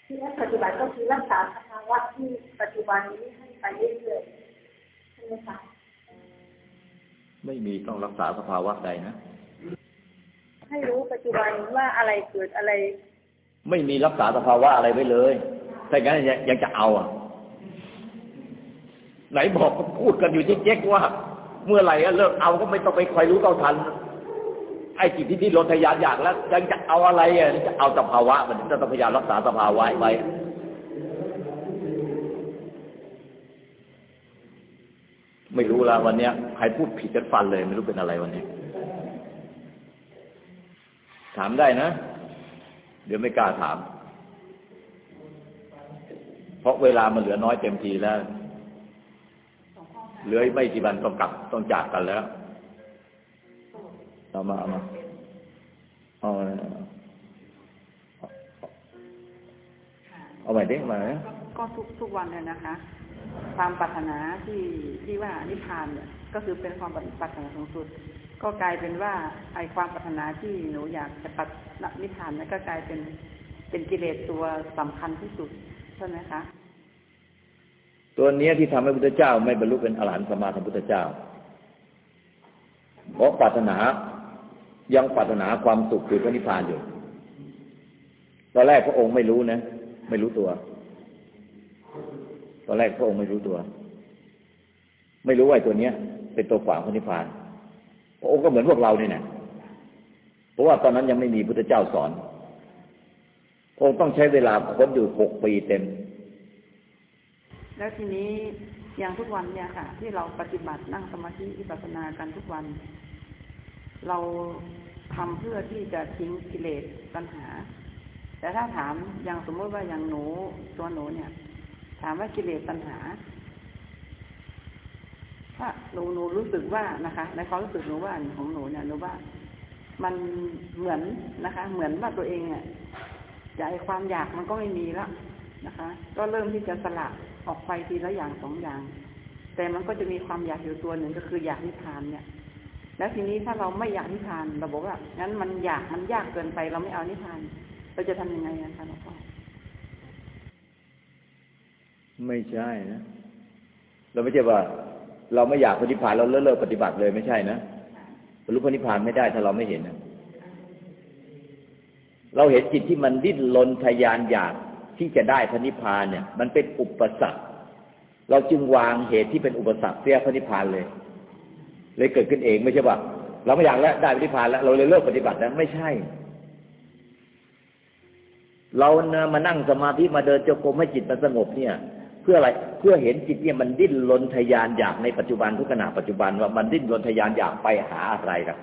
ที่ปฏิบัติก็คือรักษาสภาวะที่ปัจจุบันนี้ให้ไปเรื่อยๆใช่ไหมคะไม่มีต้องรักษาสภาวะใดนะ ให้รู้ปัจจุบันว่าอะไรเกิดอะไร ไม่มีรักษาสภาวะอะไรไว้เลยถ้าอย่างนั้นยังยังจะเอาอะ ไหนบอกก็พูดกันอยู่เจ๊กๆว่า เมื่อไหร่อะเลิกเอาก็ไม่ต้องไปคอยรู้เท่าทัน ไอ้จิตที่ที่ลนทยานอยากแล้วยังจะเอาอะไรอะจะเอาสภาวะ มันจะต้องพยายามรักษาสภาวะไว้ไม่รู้ละวันเนี้ยใครพูดผิดกันฟันเลย ไม่รู้เป็นอะไรวันนี้ ถามได้นะ เดี๋ยวไม่กล้าถาม เพราะเวลามันเหลือน้อยเต็มทีแล้ว เหลือไม่กี่วันต้องกลับต้องจากกันแล้วเอามาเอามาเอาเอาใหม่ดิมาเนี่ยก็ทุกทุกวันเลยนะคะ ความปรารถนาที่ที่ว่านิพพานเนี่ยก็คือเป็นความปรารถนาสูงสุด ก็กลายเป็นว่าไอความปรารถนาที่หนูอยากจะปัดนิพพานนั้นก็กลายเป็นเป็นกิเลสตัวสำคัญที่สุดใช่ไหมคะ ตัวเนี้ยที่ทำให้พุทธเจ้า ไม่บรรลุเป็นอรหันต์สมมาสัมพุทธเจ้า เพราะปรารถนายังปรารถนาความสุขคือพระนิพพานอยู่ ตอนแรกพระองค์ไม่รู้นะ ไม่รู้ตัว ตอนแรกพระองค์ไม่รู้ตัว ไม่รู้ว่าตัวเนี้ย เป็นตัวขวางพระนิพพาน พระองค์ก็เหมือนพวกเราเนี่ยนะเพราะว่าตอนนั้นยังไม่มีพุทธเจ้าสอน พระองค์ต้องใช้เวลาค้นอยู่หกปีเต็ม แล้วทีนี้อย่างทุกวันเนี่ยค่ะ ที่เราปฏิบัตินั่งสมาธิวิปัสสนากันทุกวัน เราทำเพื่อที่จะทิ้งกิเลสตัณหา แต่ถ้าถามอย่างสมมติว่าอย่างหนูตัวหนูเนี่ย ถามว่ากิเลสตัณหาถ้าหนูหนูรู้สึกว่านะคะ ในความรู้สึกหนูว่าของหนูเนี่ยหนูว่ามันเหมือนนะคะ เหมือนว่าตัวเองเนี่ยใจความอยากมันก็ไม่มีแล้วนะคะ ก็เริ่มที่จะสละ ออกไปทีละอย่างสองอย่าง แต่มันก็จะมีความอยากอยู่ตัวหนึ่งก็คืออยากนิพพานเนี่ย แล้วทีนี้ถ้าเราไม่อยากนิพพานเราบอกว่างั้นมันอยากมันยากเกินไป เราไม่เอานิพพาน เราจะทำยังไงกันคะหลวงพ่อไม่ใช่นะ เราไม่ใช่ว่า เราไม่อยากปฏิพานเราเลิกเลิกปฏิบัติเลยไม่ใช่นะบรรลุพระนิพพานไม่ได้ถ้าเราไม่เห็นนะเราเห็นจิตที่มันดิ้นรนทยานอยาก ที่จะได้พระนิพพานเนี่ย มันเป็นอุปสรรค เราจึงวางเหตุที่เป็นอุปสรรคเสียพระนิพพานเลย เลยเกิดขึ้นเองไม่ใช่ว่าเราไม่อยากแล้วได้พระนิพพานแล้วเราเลยเลิกปฏิบัติแล้วไม่ใช่ เราเนี่ยมานั่งสมาธิมาเดินจงกรมให้จิตมันสงบเนี่ยเพื่ออะไร เพื่อเห็นจิตเนี่ยมันดิ้นรนทยานอยากในปัจจุบันทุกขณะปัจจุบันว่ามันดิ้นรนทยานอยากไปหาอะไรครับ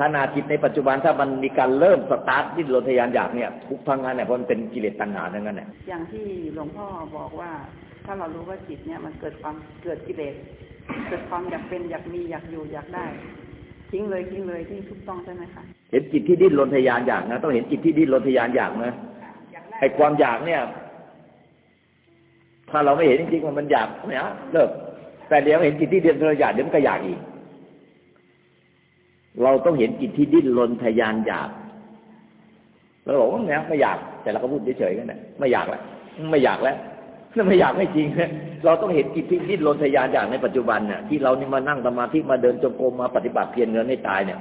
ขณะจิตในปัจจุบันถ้ามันมีการเริ่มสตาร์ทดิ้นรนทยานอยากเนี่ยทุกทั้งนั้นเนี่ยเพราะมันเป็นกิเลสตัณหาทั้งนั้นเนี่ยอย่างที่หลวงพ่อบอกว่า ถ้าเรารู้ว่าจิตเนี่ยมันเกิดความเกิดกิเลสเกิดความอยากเป็นอยากมีอยากอยู่อยากได้ ทิ้งเลยทิ้งเลยที่ถูกต้องใช่ไหมคะเห็นจิตที่ดิ้นรนทยานอยากนะต้องเห็นจิตที่ดิ้นรนทยานอยากนะไอ้ความอยากเนี่ย ถ้าเราไม่เห็นจริงๆว่ามันอยากเนี่ยเลิกแต่เดี๋ยวเห็นจิตที่ดิ้นรนทยานอยากเดี๋ยวมันก็อยากอีก เราต้องเห็นจิตที่ดิ้นรนทยานอยากเราบอกว่าไงไม่อยาก แต่เราก็พูดเฉยๆกันนะไม่อยากแล้วไม่อยากแล้วนั่นไม่อยากไม่จริงเราต้องเห็นจิตที่ดิ้นรนทยานอยากในปัจจุบันเนี่ยที่เรานี่มานั่งสมาธิมาเดินจงกรมมาปฏิบัติเพียรเงินให้ตายเนี่ย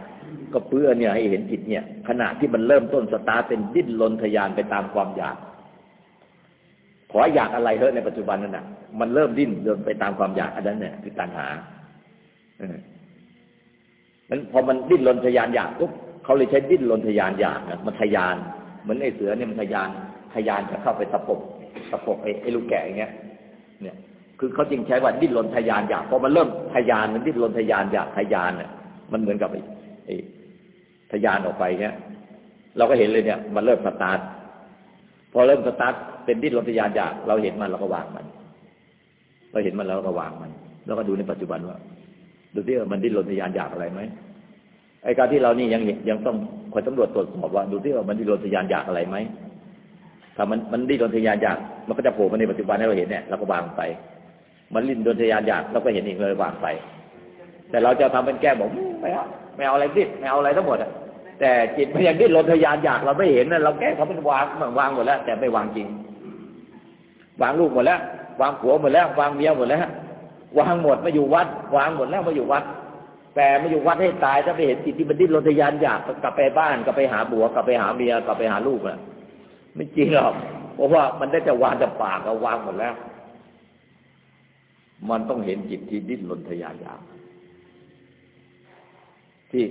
ก็เพื่อเนี่ยให้เห็นจิตเนี่ยขณะที่มันเริ่มต้นสตาร์เป็นดิ้นรนทยานไปตามความอยาก ขออยากอะไรเถอะในปัจจุบันนั่นน่ะ มันเริ่มดิ้นรนไปตามความอยากอันนั้นเนี่ยคือตัณหา มันพอมันดิ้นรนทยานอยากปุ๊บเขาเลยใช้ดิ้นรนทยานอยากนะมันทยาน เหมือนไอ้เสือเนี่ยมันทยานทยานจะเข้าไปตะปบตะปบไอ้ไอ้ลูกแกะอย่างเงี้ย เนี่ย คือเขาจึงใช้ว่าดิ้นรนทยานอยากพอมันเริ่มทยานมันดิ้นรนทยานอยากทยานเนี่ยมันเหมือนกับไอ้ทยานออกไปเงี้ยเราก็เห็นเลยเนี่ย มันเริ่มสตาร์ทพอเริ่มสตาร์ทเป็นดิ้นรนทยานอยาก เราเห็นมันเราก็วางมัน เราเห็นมันแล้วเราก็วางมัน แล้วก็ดูในปัจจุบันว่า ดูที่มันดิ้นรนทยานอยากอะไรไหมไอการที่เรานี่ยังยังต้องคอยตำรวจตรวจสอบว่าดูที่ว่ามันดิ้นรนทยานอยากอะไรไหมถ้ามันมันดิ้นรนทยานอยาก มันก็จะโผล่มาในปัจจุบันให้เราเห็นเนี่ยเราก็วางไป มันดิ้นรนทยานอยากเราก็เห็นอีกเลยวางไป แต่เราจะทำเป็นแก้บอกไม่เอาไม่เอาอะไรดิ้นไม่เอาอะไรทั้งหมดอะแต่จิตมันยังดิ้นรนทยานอยากเราไม่เห็นนะเราแก้เขาเป็นวางมันวางหมดแล้ว แต่ไม่วางจริง วางลูกหมดแล้ว วางผัวหมดแล้ว วางเมียหมดแล้ว วางหมดมาอยู่วัด วางหมดแล้วมาอยู่วัด แต่มาอยู่วัดให้ตายถ้าไปเห็นจิตที่มันดิ้นรนทยานอยากกลับไปบ้านกลับไปหาบัวกลับไปหาเมียกลับไปหาลูกอะไม่จริงหรอกเพราะว่ามันได้จะวางแต่ปากก็วางหมดแล้ว มันต้องเห็นจิตที่ดิ้นรนทยานอยากที่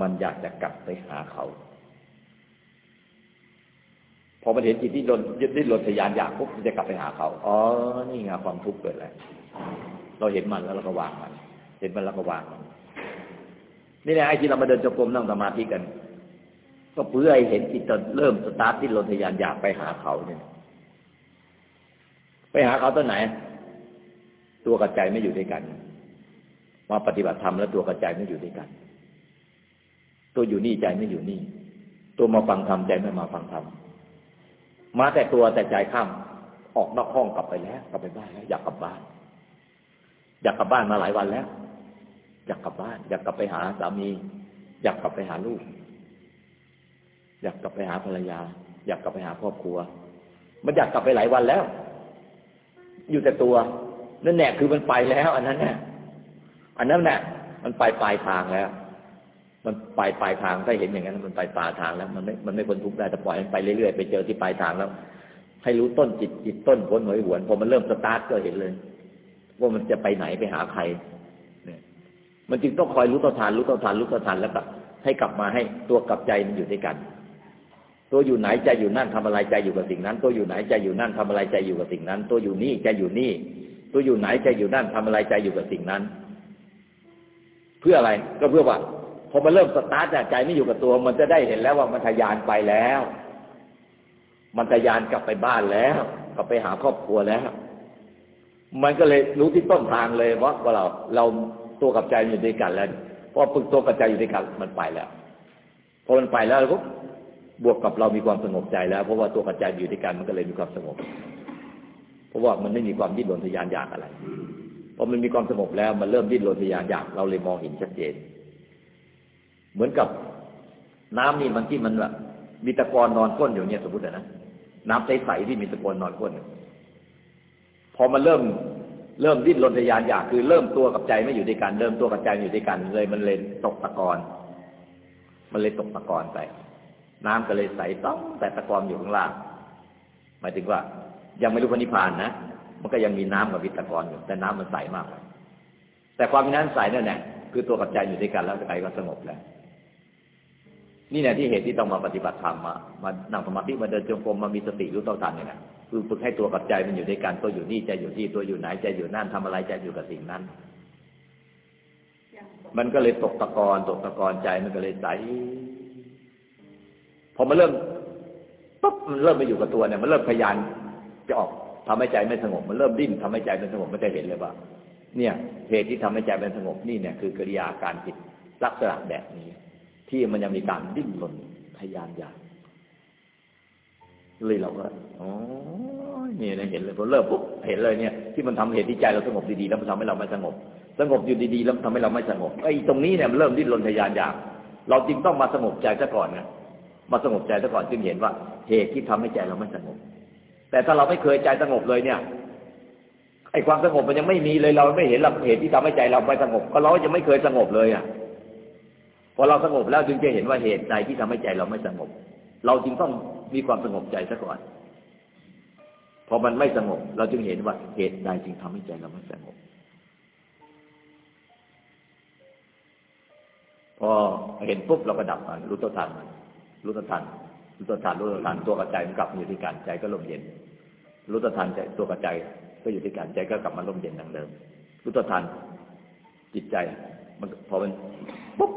มันอยากจะกลับไปหาเขาพอมันเห็นจิตที่รนดิ้นรนทยานอยากปุ๊บมันจะกลับไปหาเขา อ๋อ นี่ไงความทุกข์เกิดแล้ว เราเห็นมันแล้วเราก็วางมัน เห็นมันแล้วก็วางมันนี่แหละไอ้ที่เรามาเดินจงกรมนั่งสมาธิกัน ก็เพื่อให้เห็นจิตตเริ่มสตาร์ทดิ้นรนทยานอยากไปหาเขาเนี่ย ไปหาเขาตอนไหน ตัวกับใจไม่อยู่ด้วยกัน มาปฏิบัติธรรมแล้วตัวกับใจไม่อยู่ด้วยกัน ตัวอยู่นี่ใจไม่อยู่นี่ ตัวมาฟังธรรมใจไม่มาฟังธรรมมาแต่ตัวแต่ใจข้ามออกนอกห้องกลับไปแล้ว กลับไปบ้านแล้วอยากกลับบ้าน อยากกลับบ้านมาหลายวันแล้ว อยากกลับบ้าน อยากกลับไปหาสามี อยากกลับไปหาลูก อยากกลับไปหาภรรยา อยากกลับไปหาครอบครัว มันอยากกลับไปหลายวันแล้ว อยู่แต่ตัวนั่นแหละคือมันไปแล้ว อันนั้นเนี่ยอันนั้นแหละมันไปปลายทางแล้ว มันไปปลายทางถ้าเห็นอย่างนั้น มันไปปลายทางแล้ว มันไม่ มันไม่พ้นทุกข์ได้แต่ปล่อยมันไปเรื่อยๆไปเจอที่ปลายทางแล้ว ให้รู้ต้นจิตจิตต้นพ้นหวยหวนพอมันเริ่มสตาร์ทก็เห็นเลย ว่ามันจะไปไหนไปหาใครเนี่ยมันจึงต้องคอยรู้ต่อทานรู้ต่อทานรู้ต่อทานแล้วก็ให้กลับมาให้ตัวกับใจมันอยู่ด้วยกัน ตัวอยู่ไหนใจอยู่นั่นทำอะไรใจอยู่กับสิ่งนั้น ตัวอยู่ไหนใจอยู่นั่นทำอะไรใจอยู่กับสิ่งนั้น ตัวอยู่นี่ใจอยู่นี่ ตัวอยู่ไหนใจอยู่นั่นทำอะไรใจอยู่กับสิ่งนั้น เพื่ออะไรก็เพื่อว่าพอมันเริ่มสตาร์ทใจไม่อยู่กับตัว มันจะได้เห็นแล้วว่ามันทยานไปแล้ว มันทยานกลับไปบ้านแล้ว กลับไปหาครอบครัวแล้ว มันก็เลยรู้ที่ต้นทางเลยว่าเราเราตัวกับใจอยู่ด้วยกันแล้วพอฝึกตัวกับใจอยู่ด้วยกันมันไปแล้วพอมันไปแล้วปุ๊บบวกกับเรามีความสงบใจแล้ว เพราะว่าตัวกับใจอยู่ด้วยกันมันก็เลยมีความสงบ เพราะว่ามันไม่มีความดิ้นรนทยานอยากอะไรพอมันมีความสงบแล้วมันเริ่มดิ้นรนทยานอยากเราเลยมองเห็นชัดเจน เหมือนกับน้ำนี่มันที่มันแบบมีตะกอนนอนก้นอยู่เนี่ยสมมตินะน้ำใสๆที่มีตะกอนนอนก้น พอมันเริ่มเริ่มดิ้นรนทยานอยากคือเริ่มตัวกับใจไม่อยู่ด้วยกัน เริ่มตัวกับใจอยู่ด้วยกันเลยมันเลยตกตะกอนมันเลยตกตะกอนไป น้ำก็เลยใสต้องแต่ตะกอนอยู่ข้างล่างหมายถึงว่า ยังไม่รู้พระนิพพานนะมันก็ยังมีน้ำกับวิตะกอนอยู่ แต่น้ำมันใสมาก แต่ความมีน้ำใสนั่นแหละคือตัวกับใจอยู่ด้วยกันแล้วใจก็สงบแล้วนี่แหละที่เหตุที่ต้องมาปฏิบัติธรรมมามานั่งสมาธิมาเดินจงกรมมามีสติรู้ต่อทันเนี่ยนะ คือฝึกให้ตัวกับใจมันอยู่ด้วยกันตัวอยู่นี่ใจอยู่ที่ตัวอยู่ไหนใจอยู่นั่นทำอะไรใจอยู่กับสิ่งนั้น มันก็เลยตกตะกอนตกตะกอนใจมันก็เลยใสพอมันเริ่มปุ๊บมันเริ่มไปอยู่กับตัวเนี่ยมันเริ่มพยานจะออกทำให้ใจไม่สงบ มันเริ่มดิ้นทำให้ใจไม่สงบมันจะเห็นเลยว่า เนี่ยเหตุที่ทำให้ใจเป็นสงบนี่เนี่ยคือกิริยาการจิตลักษณะแบบนี้ ที่มันยังมีการดิ้นรนพยานอยาก เลยเราก็อ๋อนี่นะเห็นเลยพอเริ่มปุ๊บเห็นเลยเนี่ยที่มันทำเหตุที่ใจเราสงบดีๆแล้วมันทำให้เราไม่สงบ สงบอยู่ดีๆแล้วทำให้เราไม่สงบไอ้ตรงนี้เนี่ยมันเริ่มดิ้นรนทะยานอยากเราจึงต้องมาสงบใจซะก่อนนะมาสงบใจซะก่อนจึงเห็นว่า เหตุที่ทำให้ใจเราไม่สงบ แต่ถ้าเราไม่เคยใจสงบเลยเนี่ยไอ้ความสงบมันยังไม่มีเลยเราไม่เห็นหลักเหตุที่ทำให้ใจเราไม่สงบ ก็เราจะไม่เคยสงบเลยอะพอเราสงบแล้วจึงจะเห็นว่าเหตุใดที่ทำให้ใจเราไม่สงบ เราจึงต้อง มีความสงบใจซะก่อน พอมันไม่สงบ เราจึงเห็นว่าเหตุใดจึงทำให้ใจเราไม่สงบ พอเห็นปุ๊บเราก็ดับมันรู้ตัวทันมันรู้ตัวทันรู้ตัวทันรู้ตัวทันตัวกระจายมันกลับอยู่ที่กันใจก็ลมเย็น รู้ตัวทันใจตัวกระจายก็อยู่ที่กันใจก็กลับมาลมเย็นดังเดิม รู้ตัวทันจิตใจ มันพอมันปุ๊บ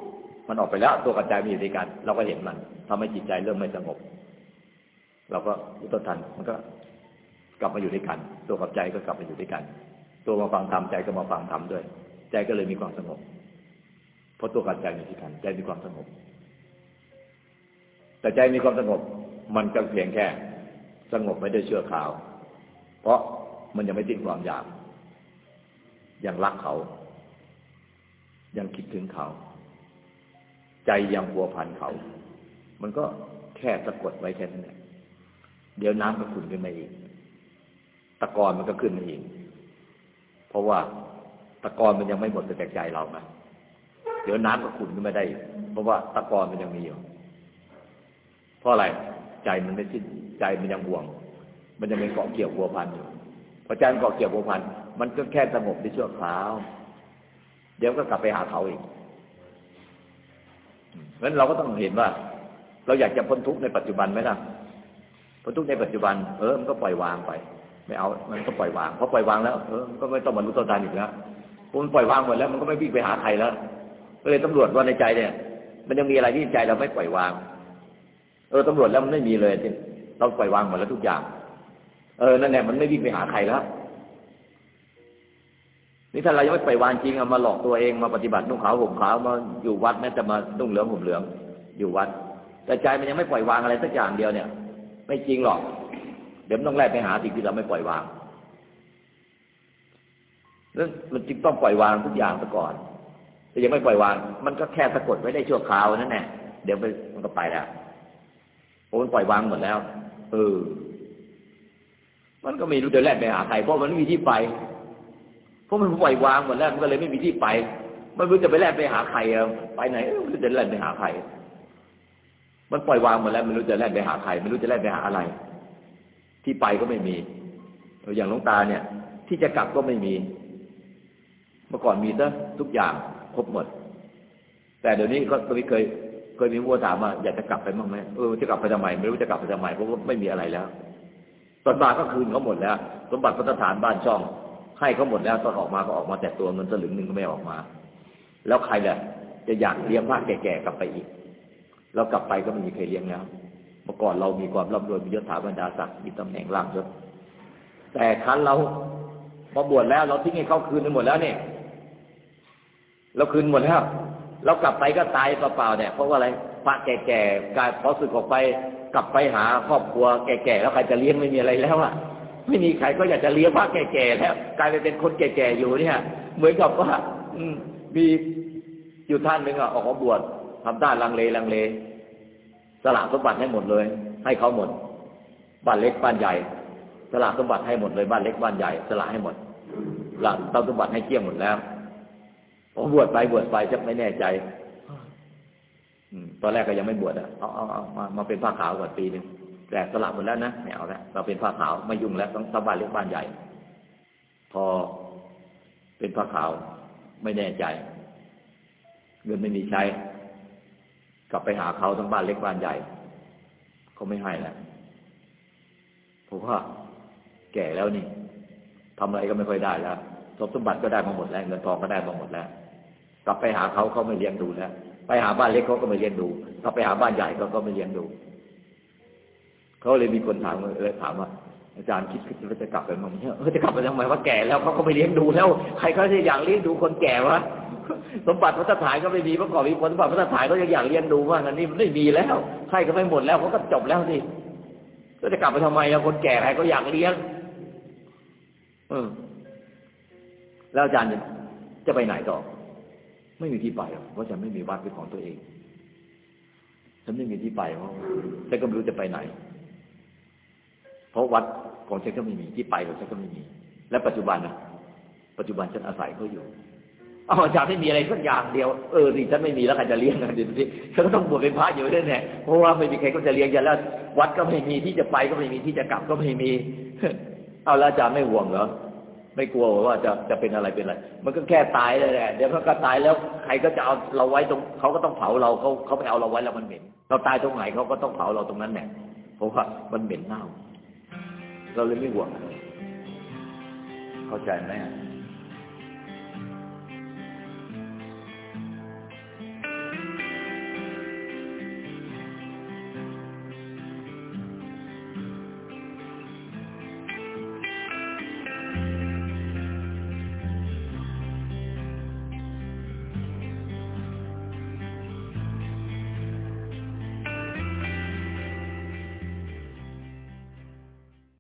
มันออกไปแล้ว ตัวกระจายมันอยู่ที่กันเราก็เห็นมันทำให้จิตใจเริ่มไม่สงบ เราก็รู้ตัวทันมันก็กลับมาอยู่ด้วยกัน ตัวกับใจก็กลับมาอยู่ด้วยกัน ตัวมาฟังธรรมใจก็มาฟังธรรมด้วย ใจก็เลยมีความสงบเพราะตัวกับใจอยู่ที่กันใจมีความสงบ แต่ใจมีความสงบ มันก็เพียงแค่ สงบไม่ได้เชื่อข่าว เพราะมันยังไม่สิ้นความอยากยังรักเขา ยังคิดถึงเขา ใจยังพัวพันเขา มันก็แค่สะกดไว้แค่นั้นแหละ เดี๋ยวน้ำก็ขุ่นขึ้นมาอีก ตะกอนมันก็ขึ้นมาอีก เพราะว่าตะกอนมันยังไม่หมดจากใจเรานะเดี๋ยวน้ำก็ขุ่นขึ้นมาได้เพราะว่าตะกอนมันยังมีอยู่ เพราะอะไร ใจมันไม่สิ้นใจมันยังห่วง มันยังเป็นเกาะเกี่ยวพัวพันอยู่พอใจมันเกาะเกี่ยวพัวพันมันก็แค่สงบในชั่วคราว เดี๋ยวก็กลับไปหาเขาอีกเพราะฉะนั้นเราก็ต้องเห็นว่า เราอยากจะพ้นทุกข์ในปัจจุบันไหมล่ะ พ้นทุกในปัจจุบัน เออมันก็ปล่อยวางไป ไม่เอา มันก็ปล่อยวางเพราะปล่อยวางแล้วเออก็ไม่ต้องมารู้ตัวตานอีกแล้วมันปล่อยวางหมดแล้ว มันก็ไม่วิ่งไปหาใครแล้วก็เลยตำรวจว่าในใจเนี่ย มันยังมีอะไรที่ใจเราไม่ปล่อยวาง เออตำรวจแล้วมันไม่มีเลยเราปล่อยวางหมดแล้วทุกอย่าง เออนั่นแหละมันไม่วิ่งไปหาใครแล้วนี่ถ้าเรายังไม่ปล่อยวางจริงเอามาหลอกตัวเองมาปฏิบัตินุ่งขาวห่มขาวมาอยู่วัดแม้แต่มานุ่งเหลืองห่มเหลืองอยู่วัด แต่ใจมันยังไม่ปล่อยวางอะไรสักอย่างเดียวเนี่ย ไม่จริงหรอก เดี๋ยวต้องแลกไปหาสิ่งที่เราไม่ปล่อยวางนั้นมันจึงต้องปล่อยวางทุกอย่างซะก่อนแต่ยังไม่ปล่อยวาง มันก็แค่สะกดไว้ได้ชั่วคราวนั่นแหละเดี๋ยวมันก็ไปแล้วโอ้มันปล่อยวางหมดแล้ว เออ มันก็ไม่รู้จะแลกไปหาใครเพราะมันไม่มีที่ไป เพราะมันปล่อยวางหมดแล้ว มันก็เลยไม่มีที่ไป มันรู้จะไปแลกไปหาใครไปไหนไม่รู้จะแลกไปหาใคร มันปล่อยวางหมดแล้วไม่รู้จะแลกไปหาใครไม่รู้จะแลกไปหาอะไร ที่ไปก็ไม่มีอย่างหลวงตาเนี่ย ที่จะกลับก็ไม่มี เมื่อก่อนมีซะทุกอย่างครบหมด แต่เดี๋ยวนี้ก็ไม่เคยเคยมีวัวถามว่าอยากจะกลับไปบ้างไหมเออจะกลับไปทำไมไม่รู้จะกลับไปทำไมเพราะว่าไม่มีอะไรแล้วตอนมาก็คืนเขาหมดแล้ว สมบัติพัฒฐานบ้านช่อง ให้เขาหมดแล้วตอนออกมาก็ออกมาแต่ตัวเงินสลึงหนึ่งก็ไม่ออกมา แล้วใครแหละจะอยากเลี้ยงพระแก่ๆกลับไปอีก เรากลับไปก็ไม่มีใครเลี้ยงแล้ว เมื่อก่อนเรามีความร่ำรวยมียศถาบรรดาศักดิ์มีตำแหน่งร่างยศแต่ครั้นเราพอบวชแล้วเราทิ้งให้เขาคืนไปหมดแล้วเนี่ยเราคืนหมดแล้วเรากลับไปก็ตายเปล่าๆเนี่ยเพราะว่าอะไรพระแก่ๆกายพอสึกออกไป กลับไปหาครอบครัวแก่ๆแล้วใครจะเลี้ยงไม่มีอะไรแล้วอะไม่มีใครก็อยากจะเลี้ยงพระแก่ๆแล้วกลายไปเป็นคนแก่ๆอยู่เนี่ย เหมือนกับว่า อืมมีอยู่ท่านหนึ่งอะออกมาบวช ทำด้านลังเลลังเล สละสมบัติให้หมดเลย ให้เขาหมด บ้านเล็กบ้านใหญ่ สละสมบัติให้หมดเลยบ้านเล็กบ้านใหญ่ สละให้หมดหละเต้าสมบัติให้เกี่ยงหมดแล้วพอบวชไปบวชไปจะไม่แน่ใจตอนแรกก็ยังไม่บวชอะเอาเอาเอามามาเป็นผ้าขาวก่อนปีหนึ่งแต่สละหมดแล้วนะไม่เอาแล้วเราเป็นผ้าขาวไม่ยุ่งแล้วต้องสบ้านเล็กบ้านใหญ่ พอเป็นผ้าขาวไม่แน่ใจ เงินไม่มีใช้ กลับไปหาเขาทั้งบ้านเล็กบ้านใหญ่เขาไม่ให้แล้วผมว่าแก่แล้วนี่ทำอะไรก็ไม่ค่อยได้แล้วทรัพย์สมบัติก็ได้มาหมดแล้วเงินทองก็ได้มาหมดแล้ว กลับไปหาเขาเขาไม่เลี้ยงดูแล้วไปหาบ้านเล็กเขาก็ไม่เลี้ยงดูกลับไปหาบ้านใหญ่เขาก็ไม่เลี้ยงดูเขาเลยมีคนถามเลยถามว่าอาจารย์คิดว่าจะกลับไปมั้งเนี่ยเออจะกลับไปทำไมว่าแก่แล้วเขาก็ไม่เลี้ยงดูแล้ว ใครเขาจะอยากเลี้ยงดูคนแก่วะ สมบัติพระสถานก็ไม่มีเมื่อก่อนมีคนสมบัติพระสถานก็ยังอยากเลี้ยงดูว่างันนี้มันไม่มีแล้วใครก็ไม่หมดแล้วเขาก็จบแล้วสิก็จะกลับไปทำไมอะคนแก่ใครก็อยากเลี้ยงเออแล้วอาจารย์จะไปไหนต่อ ไม่มีที่ไปเพราะฉันไม่มีวัดเป็นของตัวเอง ฉันไม่มีที่ไปเพราะฉันก็ไม่รู้จะไปไหน เพราะวัดของฉันก็ไม่มีที่ไปของฉันก็ไม่มี และปัจจุบันนะปัจจุบันฉันอาศัยเขาอยู่ เอาอาจารย์ไม่มีอะไรสักอย่างเดียวเออสิฉันไม่มีแล้วใครจะเลี้ยงนะเดี๋ยวสิฉันก็ต้องบวชเป็นพระอยู่ด้วยเนี่ยเพราะว่าไม่มีใครก็จะเลี้ยงฉันแล้ว วัดก็ไม่มีที่จะไปก็ไม่มีที่จะกลับก็ไม่มี เอาแล้วอาจารย์ไม่ห่วงเหรอไม่กลัวว่าจะจะเป็นอะไรเป็นอะไร มันก็แค่ตายเลยแหละเดี๋ยวเขาก็ตายแล้วใครก็จะเอาเราไว้ตรงเขาก็ต้องเผาเราเขาเขาไปเอาเราไว้แล้วมันเหม็น เราตายตรงไหนเขาก็ต้องเผาเราตรงนั้นแหละเพราะว่ามันเหม็นเน่า เราเลยไม่ห่วงเลยเข้าใจไหมอะ